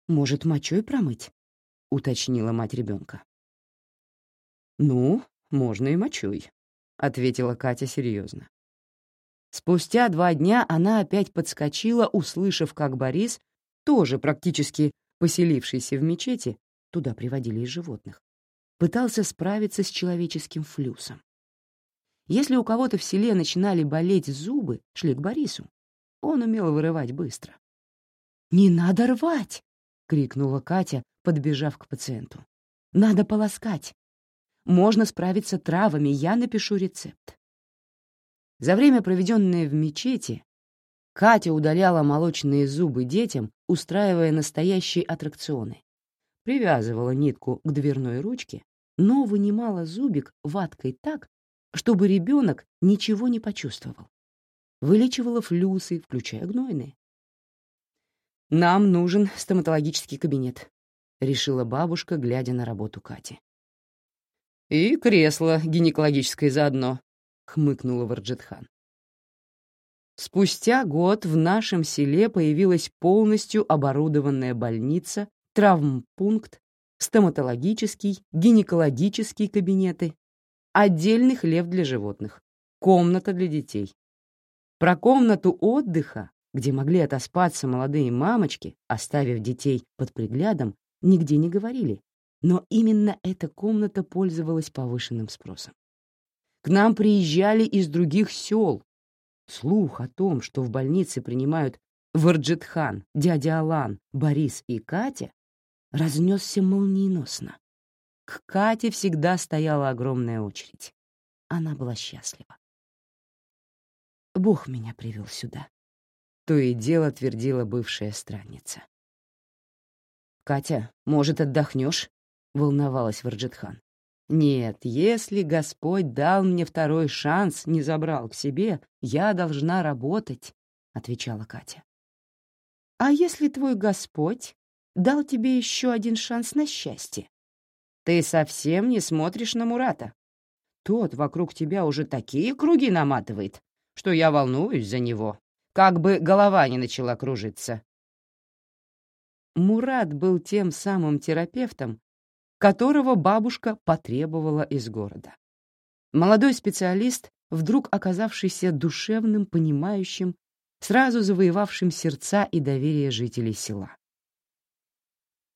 «Может, мочой промыть?» — уточнила мать ребенка. «Ну, можно и мочой», — ответила Катя серьезно. Спустя два дня она опять подскочила, услышав, как Борис, тоже практически поселившийся в мечети, туда приводили из животных, пытался справиться с человеческим флюсом. Если у кого-то в селе начинали болеть зубы, шли к Борису. Он умел вырывать быстро. «Не надо рвать!» — крикнула Катя, подбежав к пациенту. «Надо полоскать. Можно справиться травами, я напишу рецепт». За время, проведенное в мечети, Катя удаляла молочные зубы детям, устраивая настоящие аттракционы. Привязывала нитку к дверной ручке, но вынимала зубик ваткой так, чтобы ребенок ничего не почувствовал. Вылечивала флюсы, включая гнойные. «Нам нужен стоматологический кабинет», — решила бабушка, глядя на работу Кати. «И кресло гинекологическое заодно», — хмыкнула Варджетхан. Спустя год в нашем селе появилась полностью оборудованная больница, травмпункт, стоматологический, гинекологический кабинеты, отдельный хлев для животных, комната для детей. Про комнату отдыха, где могли отоспаться молодые мамочки, оставив детей под приглядом, нигде не говорили, но именно эта комната пользовалась повышенным спросом. К нам приезжали из других сел. Слух о том, что в больнице принимают Варджитхан, дядя Алан, Борис и Катя, разнесся молниеносно. К Кате всегда стояла огромная очередь. Она была счастлива. «Бог меня привел сюда», — то и дело твердила бывшая странница. «Катя, может, отдохнешь?» — волновалась Варджитхан. «Нет, если Господь дал мне второй шанс, не забрал к себе, я должна работать», — отвечала Катя. «А если твой Господь дал тебе еще один шанс на счастье?» Ты совсем не смотришь на Мурата. Тот вокруг тебя уже такие круги наматывает, что я волнуюсь за него, как бы голова не начала кружиться. Мурат был тем самым терапевтом, которого бабушка потребовала из города. Молодой специалист, вдруг оказавшийся душевным, понимающим, сразу завоевавшим сердца и доверие жителей села.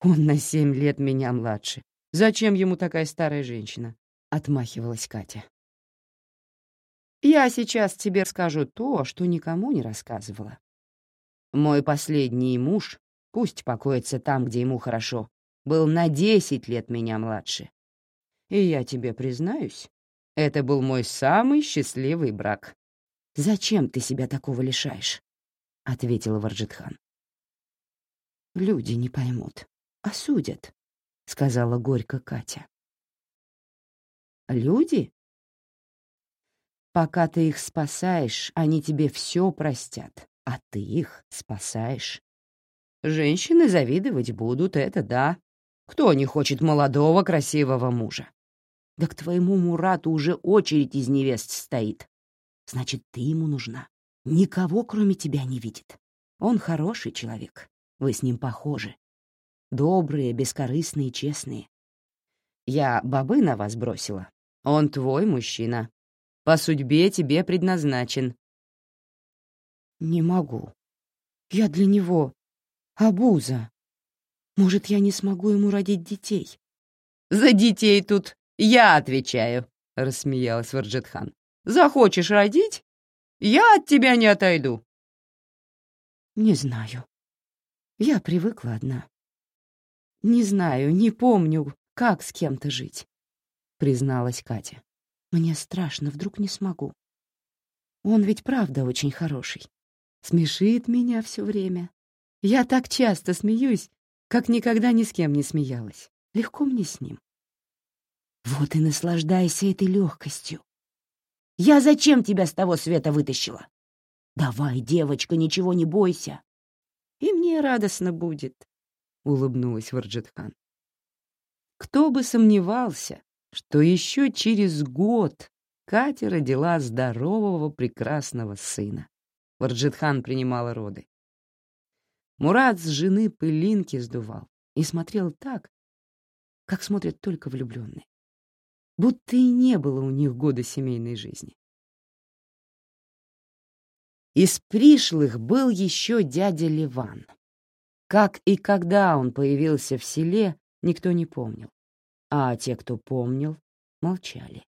«Он на семь лет меня младше. Зачем ему такая старая женщина?» — отмахивалась Катя. «Я сейчас тебе скажу то, что никому не рассказывала. Мой последний муж, пусть покоится там, где ему хорошо, был на десять лет меня младше. И я тебе признаюсь, это был мой самый счастливый брак. «Зачем ты себя такого лишаешь?» — ответила Варджитхан. «Люди не поймут, осудят», — сказала горько Катя. «Люди? Пока ты их спасаешь, они тебе все простят, а ты их спасаешь. Женщины завидовать будут, это да. Кто не хочет молодого красивого мужа? Да к твоему Мурату уже очередь из невест стоит. Значит, ты ему нужна. Никого, кроме тебя, не видит. Он хороший человек. Вы с ним похожи. Добрые, бескорыстные, честные. Я бобы на вас бросила. Он твой мужчина. По судьбе тебе предназначен. Не могу. Я для него обуза. Может, я не смогу ему родить детей? За детей тут я отвечаю, рассмеялась Варджетхан. Захочешь родить? Я от тебя не отойду. Не знаю. Я привыкла одна. Не знаю, не помню, как с кем-то жить, призналась Катя. Мне страшно, вдруг не смогу. Он ведь правда очень хороший. Смешит меня все время. Я так часто смеюсь, как никогда ни с кем не смеялась. Легко мне с ним. Вот и наслаждайся этой легкостью. Я зачем тебя с того света вытащила? Давай, девочка, ничего не бойся. И мне радостно будет, — улыбнулась Варджетхан. Кто бы сомневался, что еще через год Катя родила здорового, прекрасного сына. Варджитхан принимала роды. Мурат с жены пылинки сдувал и смотрел так, как смотрят только влюбленные будто и не было у них года семейной жизни. Из пришлых был еще дядя Ливан. Как и когда он появился в селе, никто не помнил, а те, кто помнил, молчали.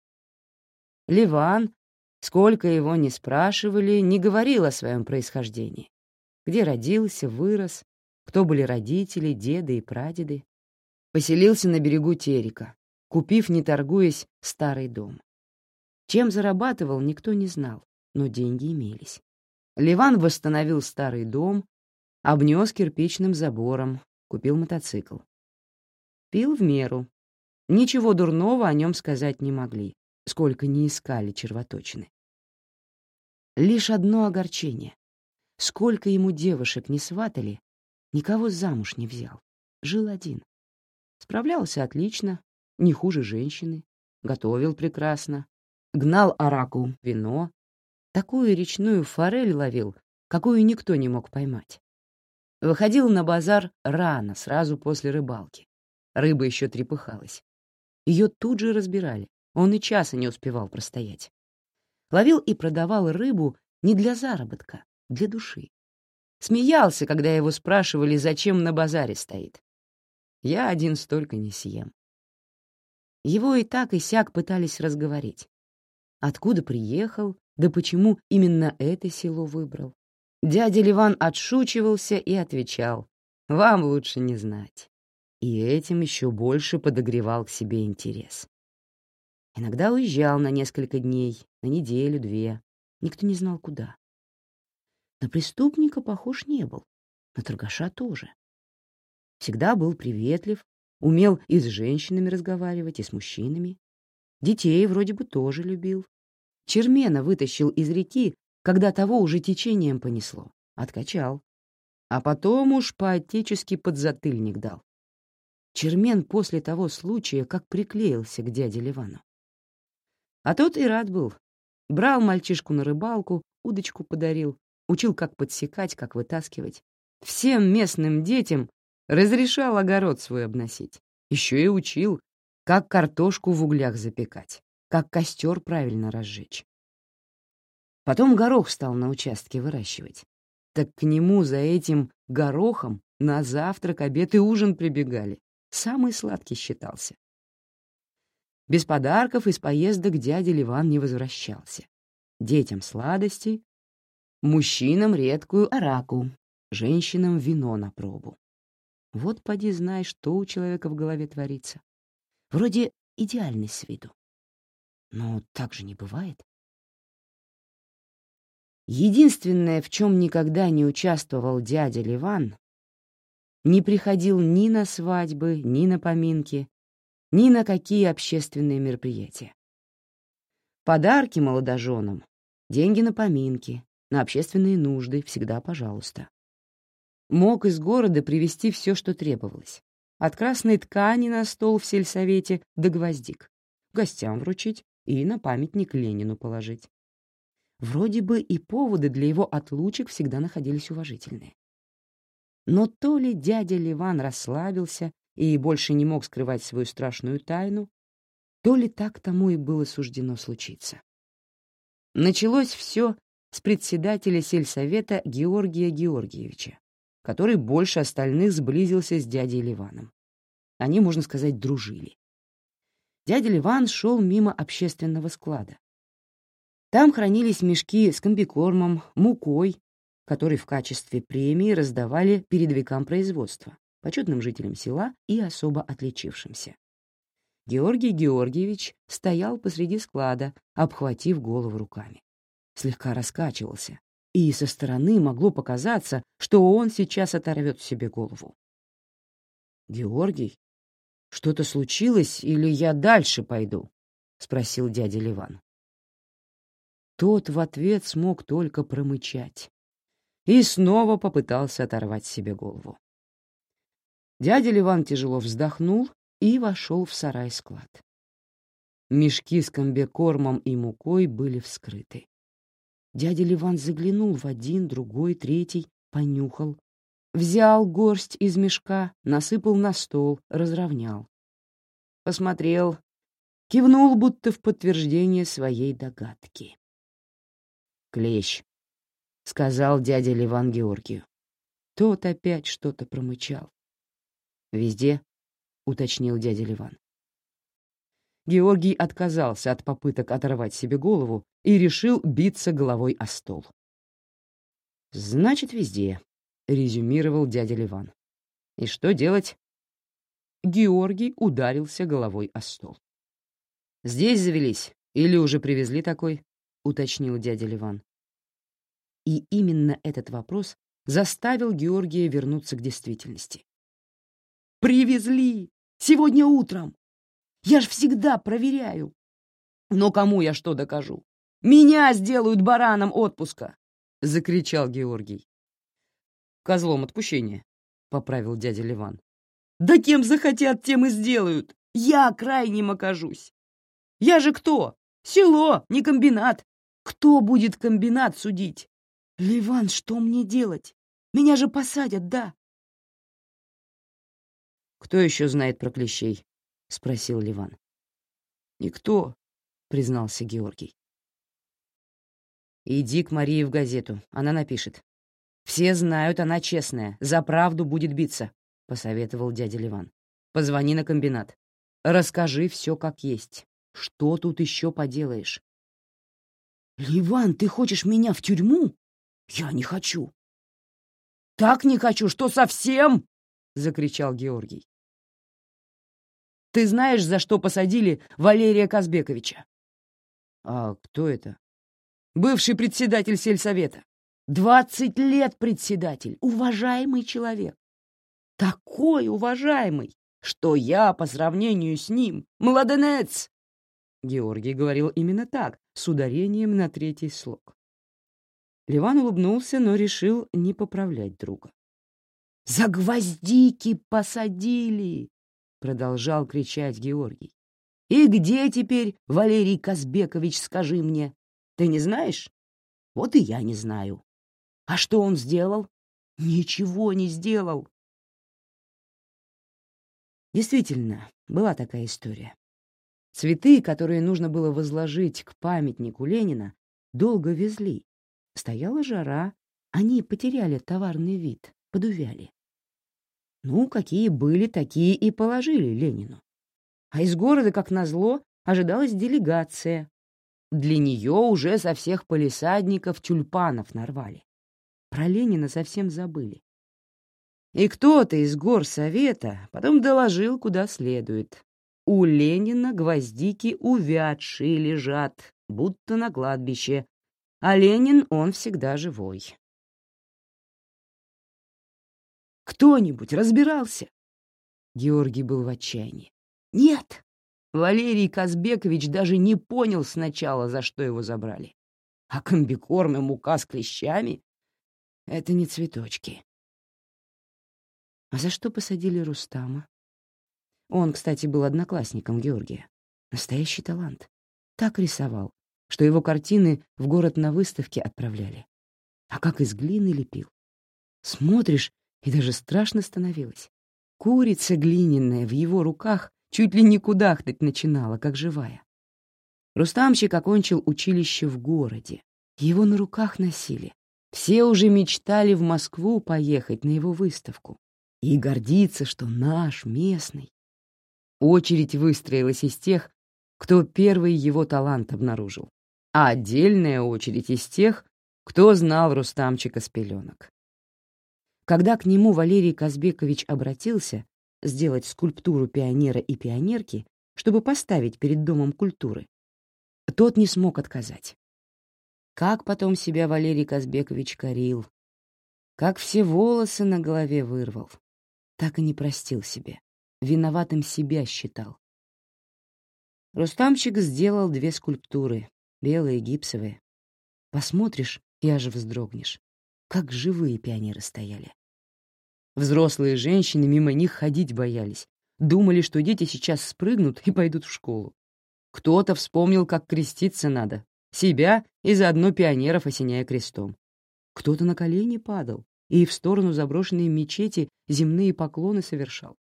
Ливан, сколько его ни спрашивали, не говорил о своем происхождении. Где родился, вырос, кто были родители, деды и прадеды. Поселился на берегу Терека, купив, не торгуясь, старый дом. Чем зарабатывал, никто не знал, но деньги имелись. Ливан восстановил старый дом, обнес кирпичным забором, купил мотоцикл. Пил в меру. Ничего дурного о нем сказать не могли, сколько не искали червоточины. Лишь одно огорчение. Сколько ему девушек не сватали, никого замуж не взял. Жил один. Справлялся отлично, не хуже женщины, готовил прекрасно, гнал араку вино, такую речную форель ловил, какую никто не мог поймать. Выходил на базар рано, сразу после рыбалки. Рыба еще трепыхалась. Ее тут же разбирали, он и часа не успевал простоять. Ловил и продавал рыбу не для заработка, для души. Смеялся, когда его спрашивали, зачем на базаре стоит. Я один столько не съем. Его и так и сяк пытались разговорить. Откуда приехал, да почему именно это село выбрал. Дядя Ливан отшучивался и отвечал, «Вам лучше не знать». И этим еще больше подогревал к себе интерес. Иногда уезжал на несколько дней, на неделю-две. Никто не знал, куда. На преступника похож не был, на торгаша тоже. Всегда был приветлив, Умел и с женщинами разговаривать, и с мужчинами. Детей вроде бы тоже любил. Чермена вытащил из реки, когда того уже течением понесло. Откачал. А потом уж по-отечески подзатыльник дал. Чермен после того случая как приклеился к дяде Ливану. А тот и рад был. Брал мальчишку на рыбалку, удочку подарил, учил, как подсекать, как вытаскивать. Всем местным детям Разрешал огород свой обносить. Еще и учил, как картошку в углях запекать, как костер правильно разжечь. Потом горох стал на участке выращивать. Так к нему за этим горохом на завтрак, обед и ужин прибегали. Самый сладкий считался. Без подарков из поездок дядя Ливан не возвращался. Детям сладости, мужчинам редкую араку, женщинам вино на пробу. Вот поди знай, что у человека в голове творится. Вроде идеальный с виду. Но так же не бывает. Единственное, в чем никогда не участвовал дядя Ливан, не приходил ни на свадьбы, ни на поминки, ни на какие общественные мероприятия. Подарки молодоженам, деньги на поминки, на общественные нужды всегда пожалуйста. Мог из города привезти все, что требовалось. От красной ткани на стол в сельсовете до гвоздик. Гостям вручить и на памятник Ленину положить. Вроде бы и поводы для его отлучек всегда находились уважительные. Но то ли дядя Ливан расслабился и больше не мог скрывать свою страшную тайну, то ли так тому и было суждено случиться. Началось все с председателя сельсовета Георгия Георгиевича, который больше остальных сблизился с дядей Ливаном. Они, можно сказать, дружили. Дядя Ливан шел мимо общественного склада, там хранились мешки с комбикормом, мукой, который в качестве премии раздавали передовикам производства, почетным жителям села и особо отличившимся. Георгий Георгиевич стоял посреди склада, обхватив голову руками. Слегка раскачивался, и со стороны могло показаться, что он сейчас оторвет себе голову. «Георгий, что-то случилось или я дальше пойду?» — спросил дядя Ливан. Тот в ответ смог только промычать и снова попытался оторвать себе голову. Дядя Ливан тяжело вздохнул и вошел в сарай-склад. Мешки с комбекормом и мукой были вскрыты. Дядя Ливан заглянул в один, другой, третий, понюхал, взял горсть из мешка, насыпал на стол, разровнял. Посмотрел, кивнул, будто в подтверждение своей догадки клещ», — сказал дядя Ливан Георгию. Тот опять что-то промычал. «Везде?» — уточнил дядя Ливан. Георгий отказался от попыток оторвать себе голову и решил биться головой о стол. «Значит, везде», — резюмировал дядя Ливан. «И что делать?» Георгий ударился головой о стол. «Здесь завелись или уже привезли такой?» — уточнил дядя Ливан. И именно этот вопрос заставил Георгия вернуться к действительности. «Привезли! Сегодня утром! Я ж всегда проверяю! Но кому я что докажу? Меня сделают бараном отпуска!» — закричал Георгий. «Козлом отпущения», — поправил дядя Ливан. «Да кем захотят, тем и сделают! Я крайним окажусь! Я же кто? Село, не комбинат! Кто будет комбинат судить? Ливан, что мне делать? Меня же посадят, да? Кто еще знает про клещей? Спросил Ливан. Никто, признался Георгий. Иди к Марии в газету, она напишет. Все знают, она честная, за правду будет биться, посоветовал дядя Ливан. Позвони на комбинат. Расскажи все как есть. Что тут еще поделаешь? «Ливан, ты хочешь меня в тюрьму?» «Я не хочу». «Так не хочу, что совсем?» — закричал Георгий. «Ты знаешь, за что посадили Валерия Казбековича?» «А кто это?» «Бывший председатель сельсовета. Двадцать лет председатель, уважаемый человек. Такой уважаемый, что я по сравнению с ним младенец!» Георгий говорил именно так, с ударением на третий слог. Ливан улыбнулся, но решил не поправлять друга. «За гвоздики посадили!» — продолжал кричать Георгий. «И где теперь Валерий Казбекович, скажи мне? Ты не знаешь? Вот и я не знаю. А что он сделал? Ничего не сделал. Действительно, была такая история. Цветы, которые нужно было возложить к памятнику Ленина, долго везли. Стояла жара, они потеряли товарный вид, подувяли. Ну, какие были, такие и положили Ленину. А из города, как назло, ожидалась делегация. Для нее уже со всех полисадников тюльпанов нарвали. Про Ленина совсем забыли. И кто-то из гор совета потом доложил, куда следует. У Ленина гвоздики увядшие лежат, будто на кладбище, а Ленин он всегда живой. Кто-нибудь разбирался? Георгий был в отчаянии. Нет, Валерий Казбекович даже не понял сначала, за что его забрали. А комбикорм и мука с клещами — это не цветочки. А за что посадили Рустама? Он, кстати, был одноклассником Георгия. Настоящий талант. Так рисовал, что его картины в город на выставке отправляли. А как из глины лепил. Смотришь, и даже страшно становилось. Курица глиняная в его руках чуть ли не кудахтать начинала, как живая. Рустамчик окончил училище в городе. Его на руках носили. Все уже мечтали в Москву поехать на его выставку и гордиться, что наш, местный. Очередь выстроилась из тех, кто первый его талант обнаружил, а отдельная очередь из тех, кто знал Рустамчика с пеленок. Когда к нему Валерий Казбекович обратился сделать скульптуру пионера и пионерки, чтобы поставить перед Домом культуры, тот не смог отказать. Как потом себя Валерий Казбекович корил, как все волосы на голове вырвал, так и не простил себе виноватым себя считал. Рустамчик сделал две скульптуры, белые, гипсовые. Посмотришь и аж вздрогнешь, как живые пионеры стояли. Взрослые женщины мимо них ходить боялись, думали, что дети сейчас спрыгнут и пойдут в школу. Кто-то вспомнил, как креститься надо, себя и заодно пионеров осеняя крестом. Кто-то на колени падал и в сторону заброшенной мечети земные поклоны совершал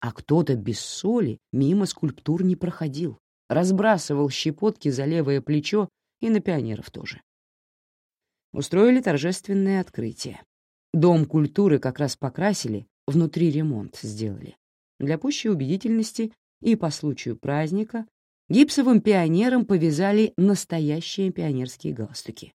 а кто-то без соли мимо скульптур не проходил, разбрасывал щепотки за левое плечо и на пионеров тоже. Устроили торжественное открытие. Дом культуры как раз покрасили, внутри ремонт сделали. Для пущей убедительности и по случаю праздника гипсовым пионерам повязали настоящие пионерские галстуки.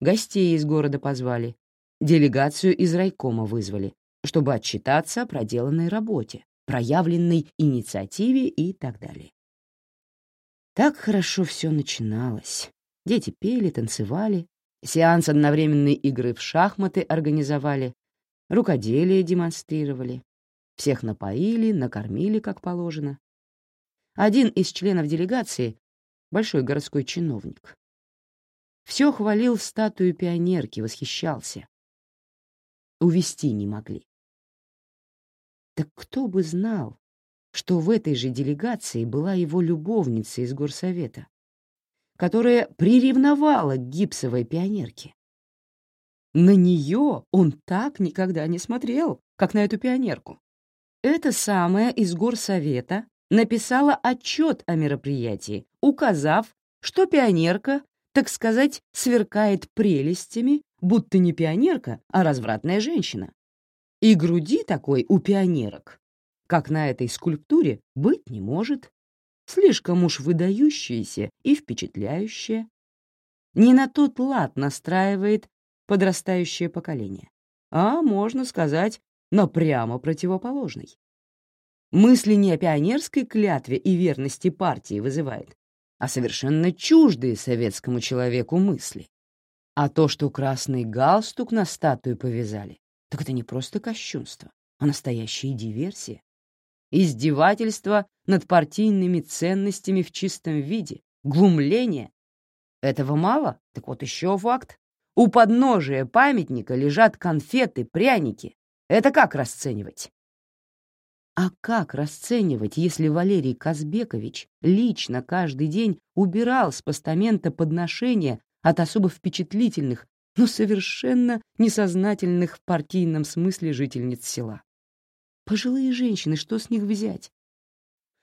Гостей из города позвали, делегацию из райкома вызвали, чтобы отчитаться о проделанной работе, проявленной инициативе и так далее. Так хорошо все начиналось. Дети пели, танцевали, сеанс одновременной игры в шахматы организовали, рукоделие демонстрировали, всех напоили, накормили, как положено. Один из членов делегации, большой городской чиновник, все хвалил статую пионерки, восхищался. Увести не могли. Так кто бы знал, что в этой же делегации была его любовница из горсовета, которая приревновала к гипсовой пионерке. На нее он так никогда не смотрел, как на эту пионерку. Эта самая из горсовета написала отчет о мероприятии, указав, что пионерка, так сказать, сверкает прелестями, будто не пионерка, а развратная женщина. И груди такой у пионерок, как на этой скульптуре, быть не может. Слишком уж выдающаяся и впечатляющая. Не на тот лад настраивает подрастающее поколение, а, можно сказать, но прямо противоположный. Мысли не о пионерской клятве и верности партии вызывает, а совершенно чуждые советскому человеку мысли. А то, что красный галстук на статую повязали, так это не просто кощунство, а настоящая диверсия. Издевательство над партийными ценностями в чистом виде, глумление. Этого мало? Так вот еще факт. У подножия памятника лежат конфеты, пряники. Это как расценивать? А как расценивать, если Валерий Казбекович лично каждый день убирал с постамента подношения от особо впечатлительных но совершенно несознательных в партийном смысле жительниц села. Пожилые женщины, что с них взять?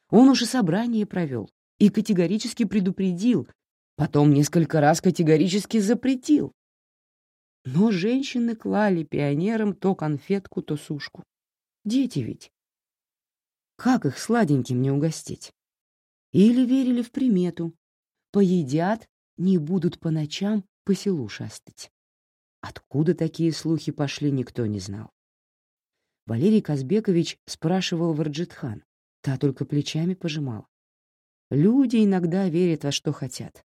Он уже собрание провел и категорически предупредил, потом несколько раз категорически запретил. Но женщины клали пионерам то конфетку, то сушку. Дети ведь. Как их сладеньким не угостить? Или верили в примету. Поедят, не будут по ночам по селу шастать. Откуда такие слухи пошли, никто не знал. Валерий Казбекович спрашивал Варджитхан. Та только плечами пожимала. Люди иногда верят во что хотят.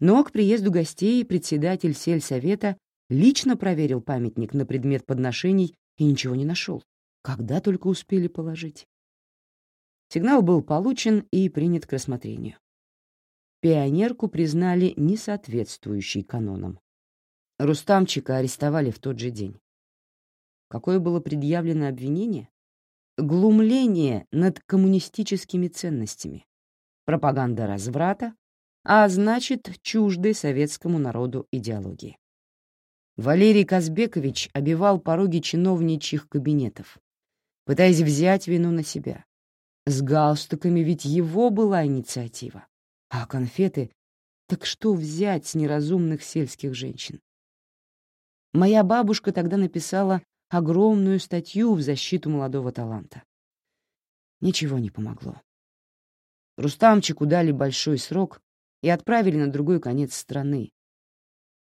Но к приезду гостей председатель сельсовета лично проверил памятник на предмет подношений и ничего не нашел. Когда только успели положить. Сигнал был получен и принят к рассмотрению. Пионерку признали несоответствующей канонам. Рустамчика арестовали в тот же день. Какое было предъявлено обвинение? Глумление над коммунистическими ценностями, пропаганда разврата, а значит, чуждой советскому народу идеологии. Валерий Казбекович обивал пороги чиновничьих кабинетов, пытаясь взять вину на себя. С галстуками ведь его была инициатива. А конфеты? Так что взять с неразумных сельских женщин? Моя бабушка тогда написала огромную статью в защиту молодого таланта. Ничего не помогло. Рустамчику дали большой срок и отправили на другой конец страны.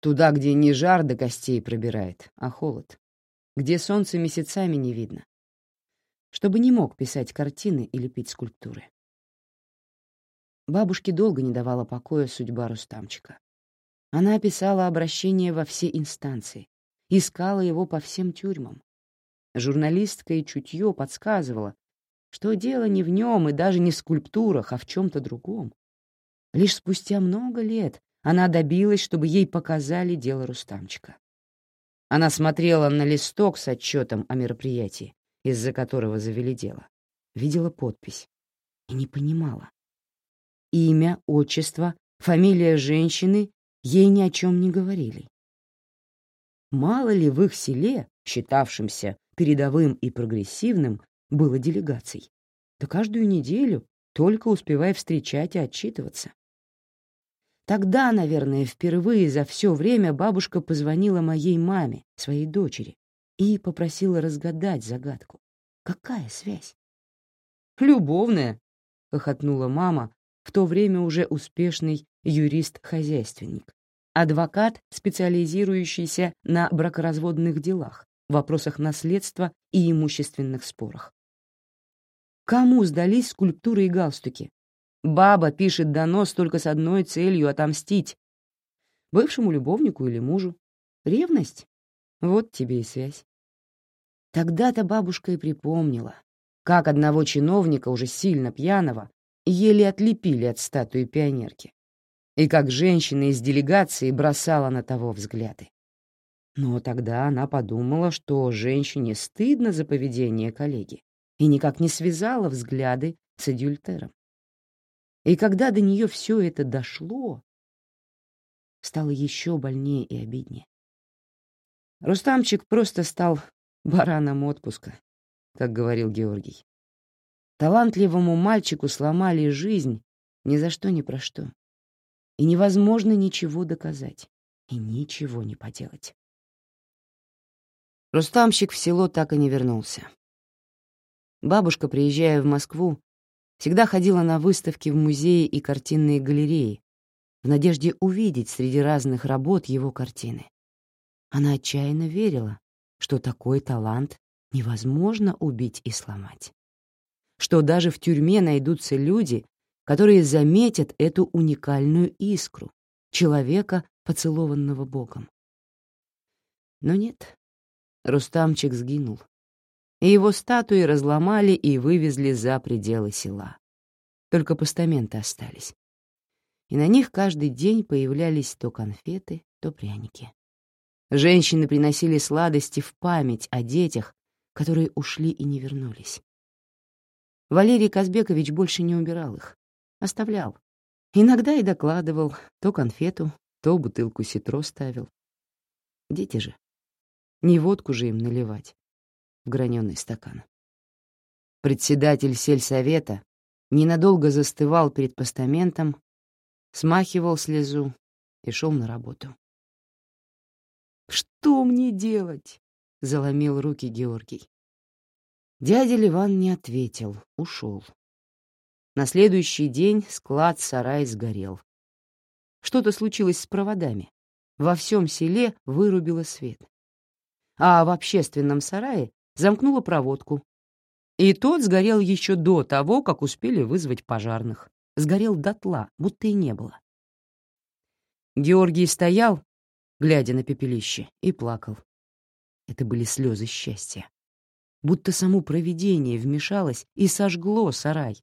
Туда, где не жар до костей пробирает, а холод. Где солнце месяцами не видно. Чтобы не мог писать картины и лепить скульптуры. Бабушке долго не давала покоя судьба Рустамчика. Она описала обращение во все инстанции, искала его по всем тюрьмам. Журналистское чутье подсказывало, что дело не в нем и даже не в скульптурах, а в чем-то другом. Лишь спустя много лет она добилась, чтобы ей показали дело Рустамчика. Она смотрела на листок с отчетом о мероприятии, из-за которого завели дело, видела подпись и не понимала. Имя, отчество, фамилия женщины ей ни о чем не говорили. Мало ли в их селе, считавшемся передовым и прогрессивным, было делегаций. Да каждую неделю, только успевая встречать и отчитываться. Тогда, наверное, впервые за все время бабушка позвонила моей маме, своей дочери, и попросила разгадать загадку. Какая связь? «Любовная», — хохотнула мама, в то время уже успешный юрист-хозяйственник, адвокат, специализирующийся на бракоразводных делах, вопросах наследства и имущественных спорах. Кому сдались скульптуры и галстуки? Баба пишет донос только с одной целью — отомстить. Бывшему любовнику или мужу. Ревность? Вот тебе и связь. Тогда-то бабушка и припомнила, как одного чиновника, уже сильно пьяного, еле отлепили от статуи пионерки, и как женщина из делегации бросала на того взгляды. Но тогда она подумала, что женщине стыдно за поведение коллеги, и никак не связала взгляды с адюльтером. И когда до нее все это дошло, стало еще больнее и обиднее. Рустамчик просто стал бараном отпуска, как говорил Георгий. Талантливому мальчику сломали жизнь ни за что ни про что. И невозможно ничего доказать и ничего не поделать. Рустамщик в село так и не вернулся. Бабушка, приезжая в Москву, всегда ходила на выставки в музеи и картинные галереи в надежде увидеть среди разных работ его картины. Она отчаянно верила, что такой талант невозможно убить и сломать. Что даже в тюрьме найдутся люди, которые заметят эту уникальную искру человека, поцелованного Богом. Но нет, Рустамчик сгинул, и его статуи разломали и вывезли за пределы села. Только постаменты остались. И на них каждый день появлялись то конфеты, то пряники. Женщины приносили сладости в память о детях, которые ушли и не вернулись. Валерий Казбекович больше не убирал их, оставлял. Иногда и докладывал, то конфету, то бутылку ситро ставил. Дети же. Не водку же им наливать в граненый стакан. Председатель сельсовета, ненадолго застывал перед постаментом, смахивал слезу и шел на работу. «Что мне делать?» — заломил руки Георгий. Дядя Ливан не ответил, ушел. На следующий день склад-сарай сгорел. Что-то случилось с проводами. Во всем селе вырубило свет. А в общественном сарае замкнула проводку. И тот сгорел еще до того, как успели вызвать пожарных. Сгорел дотла, будто и не было. Георгий стоял, глядя на пепелище, и плакал. Это были слезы счастья. Будто само провидение вмешалось и сожгло сарай,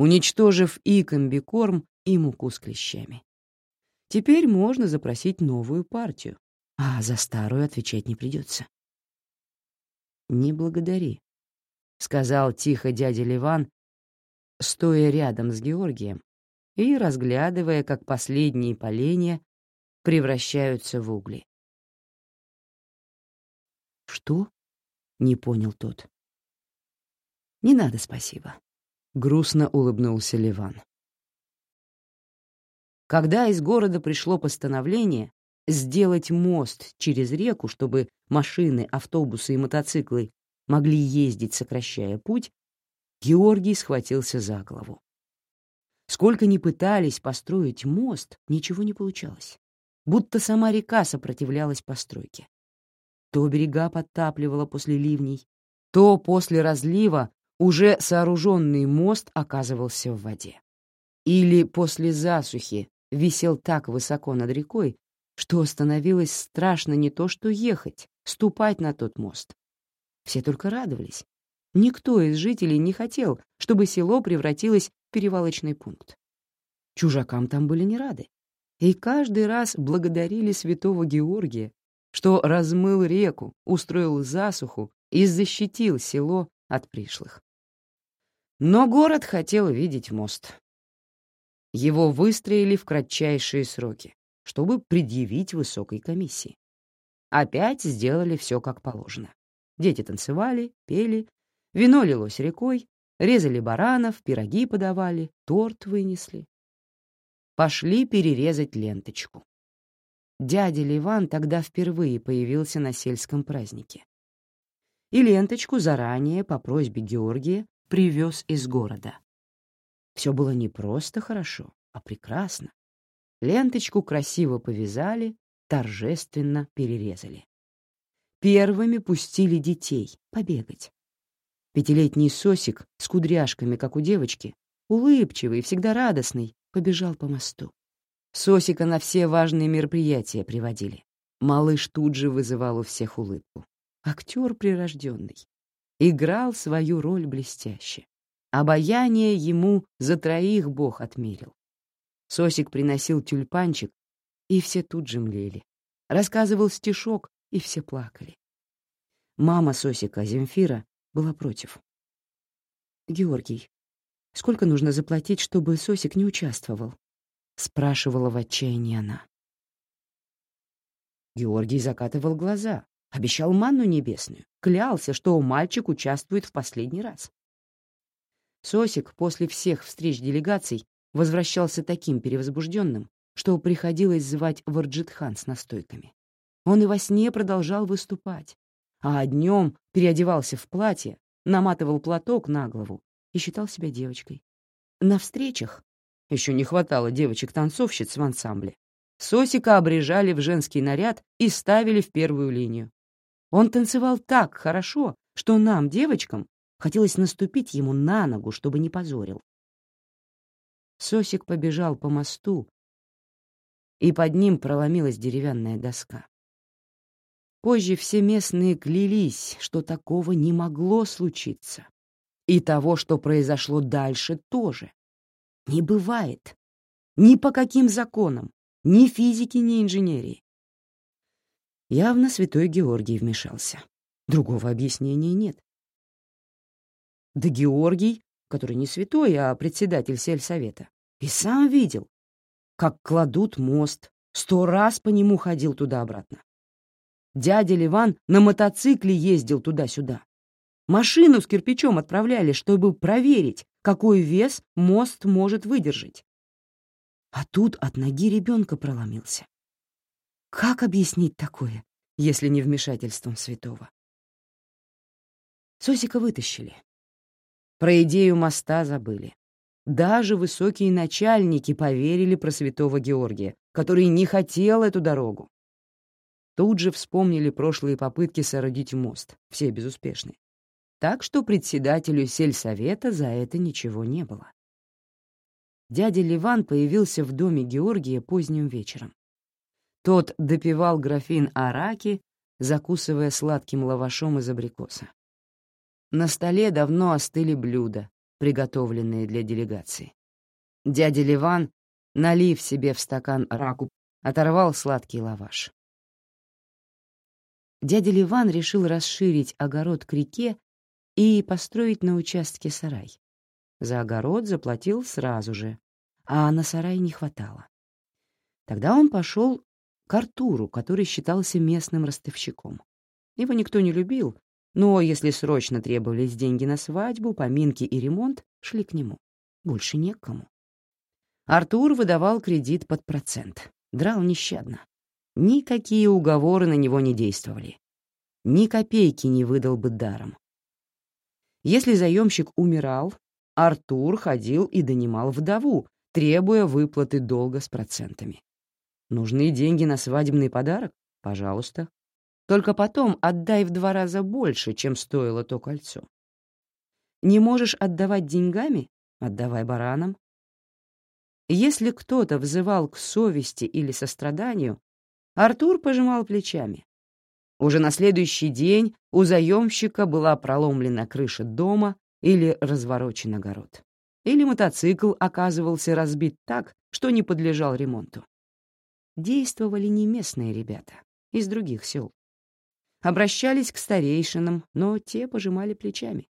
уничтожив и комбикорм, и муку с клещами. Теперь можно запросить новую партию, а за старую отвечать не придется. «Не благодари», — сказал тихо дядя Ливан, стоя рядом с Георгием и разглядывая, как последние поленья превращаются в угли. «Что?» — не понял тот. «Не надо спасибо», — грустно улыбнулся Ливан. Когда из города пришло постановление сделать мост через реку, чтобы машины, автобусы и мотоциклы могли ездить, сокращая путь, Георгий схватился за голову. Сколько ни пытались построить мост, ничего не получалось. Будто сама река сопротивлялась постройке. То берега подтапливала после ливней, то после разлива уже сооруженный мост оказывался в воде. Или после засухи висел так высоко над рекой, что становилось страшно не то что ехать, ступать на тот мост. Все только радовались. Никто из жителей не хотел, чтобы село превратилось в перевалочный пункт. Чужакам там были не рады. И каждый раз благодарили святого Георгия, что размыл реку, устроил засуху и защитил село от пришлых. Но город хотел видеть мост. Его выстроили в кратчайшие сроки чтобы предъявить высокой комиссии. Опять сделали все как положено. Дети танцевали, пели, вино лилось рекой, резали баранов, пироги подавали, торт вынесли. Пошли перерезать ленточку. Дядя Ливан тогда впервые появился на сельском празднике. И ленточку заранее, по просьбе Георгия, привез из города. Все было не просто хорошо, а прекрасно. Ленточку красиво повязали, торжественно перерезали. Первыми пустили детей побегать. Пятилетний сосик с кудряшками, как у девочки, улыбчивый, всегда радостный, побежал по мосту. Сосика на все важные мероприятия приводили. Малыш тут же вызывал у всех улыбку. Актер прирожденный. Играл свою роль блестяще. Обаяние ему за троих Бог отмерил. Сосик приносил тюльпанчик, и все тут же млели. Рассказывал стишок, и все плакали. Мама Сосика, Земфира, была против. «Георгий, сколько нужно заплатить, чтобы Сосик не участвовал?» — спрашивала в отчаянии она. Георгий закатывал глаза, обещал манну небесную, клялся, что мальчик участвует в последний раз. Сосик после всех встреч делегаций возвращался таким перевозбужденным, что приходилось звать Варджитхан с настойками. Он и во сне продолжал выступать, а днем переодевался в платье, наматывал платок на голову и считал себя девочкой. На встречах, еще не хватало девочек-танцовщиц в ансамбле, Сосика обрежали в женский наряд и ставили в первую линию. Он танцевал так хорошо, что нам, девочкам, хотелось наступить ему на ногу, чтобы не позорил. Сосик побежал по мосту, и под ним проломилась деревянная доска. Позже все местные клялись, что такого не могло случиться. И того, что произошло дальше, тоже. Не бывает. Ни по каким законам, ни физики, ни инженерии. Явно святой Георгий вмешался. Другого объяснения нет. Да Георгий который не святой, а председатель сельсовета, и сам видел, как кладут мост, сто раз по нему ходил туда-обратно. Дядя Ливан на мотоцикле ездил туда-сюда. Машину с кирпичом отправляли, чтобы проверить, какой вес мост может выдержать. А тут от ноги ребенка проломился. Как объяснить такое, если не вмешательством святого? Сосика вытащили. Про идею моста забыли. Даже высокие начальники поверили про святого Георгия, который не хотел эту дорогу. Тут же вспомнили прошлые попытки соорудить мост, все безуспешны. Так что председателю сельсовета за это ничего не было. Дядя Ливан появился в доме Георгия поздним вечером. Тот допивал графин араки, закусывая сладким лавашом из абрикоса. На столе давно остыли блюда, приготовленные для делегации. Дядя Ливан, налив себе в стакан раку, оторвал сладкий лаваш. Дядя Ливан решил расширить огород к реке и построить на участке сарай. За огород заплатил сразу же, а на сарай не хватало. Тогда он пошел к Артуру, который считался местным ростовщиком. Его никто не любил, но если срочно требовались деньги на свадьбу, поминки и ремонт, шли к нему. Больше некому. Артур выдавал кредит под процент. Драл нещадно. Никакие уговоры на него не действовали. Ни копейки не выдал бы даром. Если заемщик умирал, Артур ходил и донимал вдову, требуя выплаты долга с процентами. Нужны деньги на свадебный подарок? Пожалуйста. Только потом отдай в два раза больше, чем стоило то кольцо. Не можешь отдавать деньгами? Отдавай баранам. Если кто-то взывал к совести или состраданию, Артур пожимал плечами. Уже на следующий день у заемщика была проломлена крыша дома или разворочен огород. Или мотоцикл оказывался разбит так, что не подлежал ремонту действовали не местные ребята, из других сел. Обращались к старейшинам, но те пожимали плечами.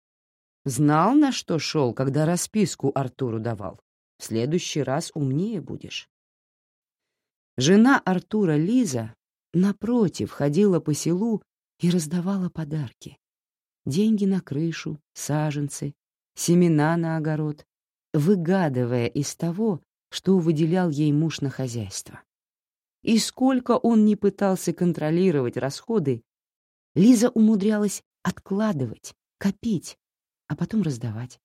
Знал, на что шел, когда расписку Артуру давал. В следующий раз умнее будешь. Жена Артура Лиза, напротив, ходила по селу и раздавала подарки. Деньги на крышу, саженцы, семена на огород, выгадывая из того, что выделял ей муж на хозяйство. И сколько он не пытался контролировать расходы, Лиза умудрялась откладывать, копить, а потом раздавать.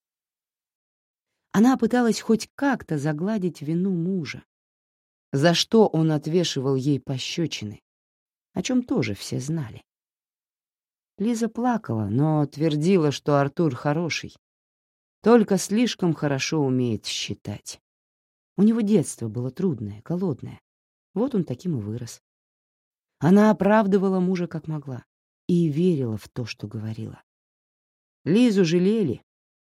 Она пыталась хоть как-то загладить вину мужа, за что он отвешивал ей пощечины, о чем тоже все знали. Лиза плакала, но твердила, что Артур хороший, только слишком хорошо умеет считать. У него детство было трудное, голодное. Вот он таким и вырос. Она оправдывала мужа как могла и верила в то, что говорила. Лизу жалели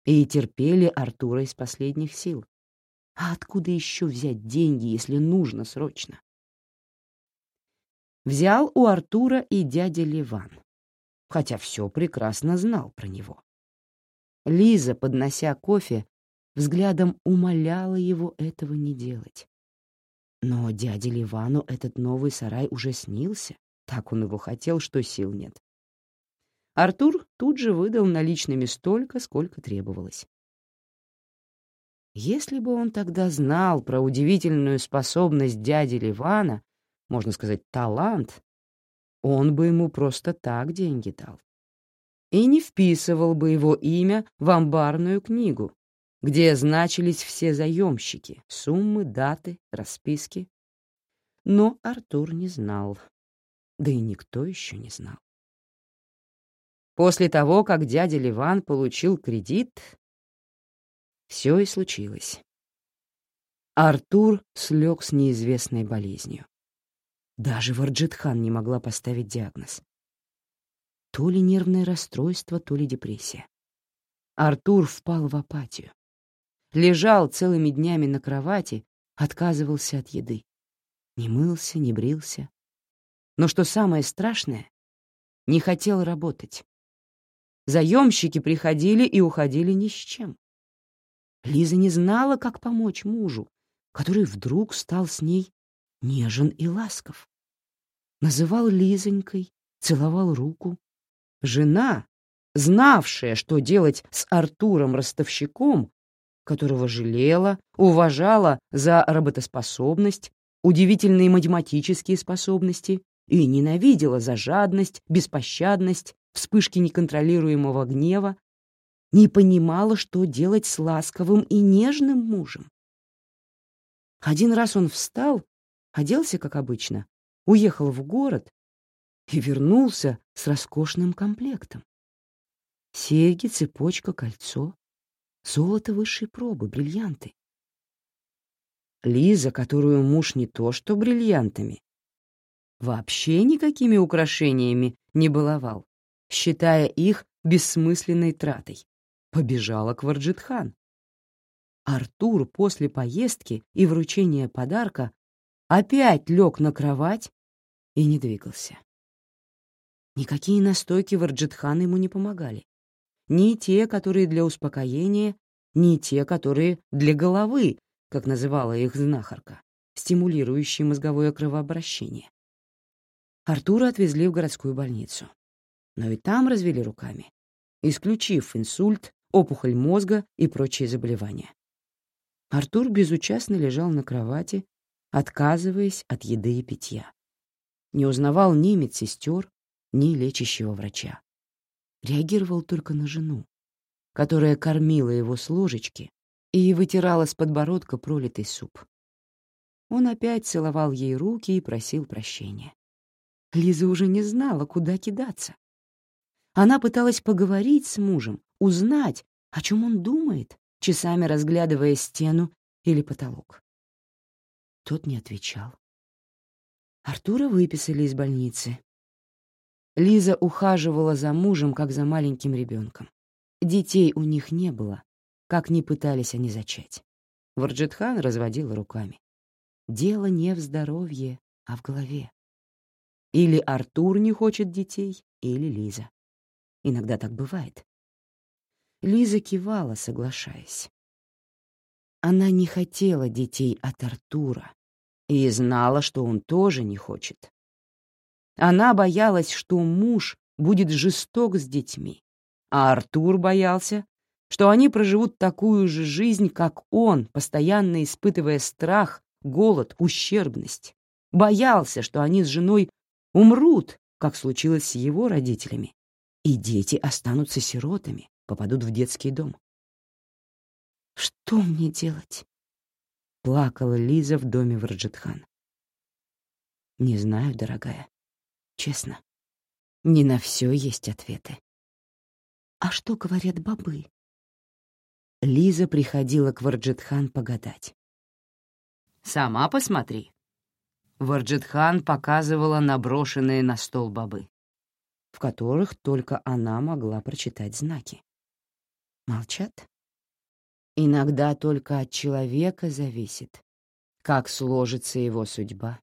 и терпели Артура из последних сил. А откуда еще взять деньги, если нужно срочно? Взял у Артура и дядя Ливан, хотя все прекрасно знал про него. Лиза, поднося кофе, взглядом умоляла его этого не делать. Но дяде Ливану этот новый сарай уже снился. Так он его хотел, что сил нет. Артур тут же выдал наличными столько, сколько требовалось. Если бы он тогда знал про удивительную способность дяди Ливана, можно сказать, талант, он бы ему просто так деньги дал. И не вписывал бы его имя в амбарную книгу, где значились все заемщики, суммы, даты, расписки. Но Артур не знал, да и никто еще не знал. После того, как дядя Ливан получил кредит, все и случилось. Артур слег с неизвестной болезнью. Даже Варджитхан не могла поставить диагноз. То ли нервное расстройство, то ли депрессия. Артур впал в апатию лежал целыми днями на кровати, отказывался от еды. Не мылся, не брился. Но что самое страшное, не хотел работать. Заемщики приходили и уходили ни с чем. Лиза не знала, как помочь мужу, который вдруг стал с ней нежен и ласков. Называл Лизонькой, целовал руку. Жена, знавшая, что делать с Артуром-ростовщиком, которого жалела, уважала за работоспособность, удивительные математические способности и ненавидела за жадность, беспощадность, вспышки неконтролируемого гнева, не понимала, что делать с ласковым и нежным мужем. Один раз он встал, оделся, как обычно, уехал в город и вернулся с роскошным комплектом. Серьги, цепочка, кольцо, золото высшей пробы, бриллианты. Лиза, которую муж не то что бриллиантами, вообще никакими украшениями не баловал, считая их бессмысленной тратой, побежала к Варджитхан. Артур после поездки и вручения подарка опять лег на кровать и не двигался. Никакие настойки Варджитхан ему не помогали. Ни те, которые для успокоения, ни те, которые для головы, как называла их знахарка, стимулирующие мозговое кровообращение. Артура отвезли в городскую больницу. Но и там развели руками, исключив инсульт, опухоль мозга и прочие заболевания. Артур безучастно лежал на кровати, отказываясь от еды и питья. Не узнавал ни медсестер, ни лечащего врача. Реагировал только на жену, которая кормила его с ложечки и вытирала с подбородка пролитый суп. Он опять целовал ей руки и просил прощения. Лиза уже не знала, куда кидаться. Она пыталась поговорить с мужем, узнать, о чем он думает, часами разглядывая стену или потолок. Тот не отвечал. Артура выписали из больницы, Лиза ухаживала за мужем, как за маленьким ребенком. Детей у них не было, как ни пытались они зачать. Варджитхан разводил руками. Дело не в здоровье, а в голове. Или Артур не хочет детей, или Лиза. Иногда так бывает. Лиза кивала, соглашаясь. Она не хотела детей от Артура и знала, что он тоже не хочет. Она боялась, что муж будет жесток с детьми, а Артур боялся, что они проживут такую же жизнь, как он, постоянно испытывая страх, голод, ущербность. Боялся, что они с женой умрут, как случилось с его родителями, и дети останутся сиротами, попадут в детский дом. «Что мне делать?» — плакала Лиза в доме Варджетхан. «Не знаю, дорогая. Честно, не на все есть ответы. А что говорят бабы? Лиза приходила к Варджитхан погадать. «Сама посмотри». Варджитхан показывала наброшенные на стол бобы, в которых только она могла прочитать знаки. Молчат? Иногда только от человека зависит, как сложится его судьба.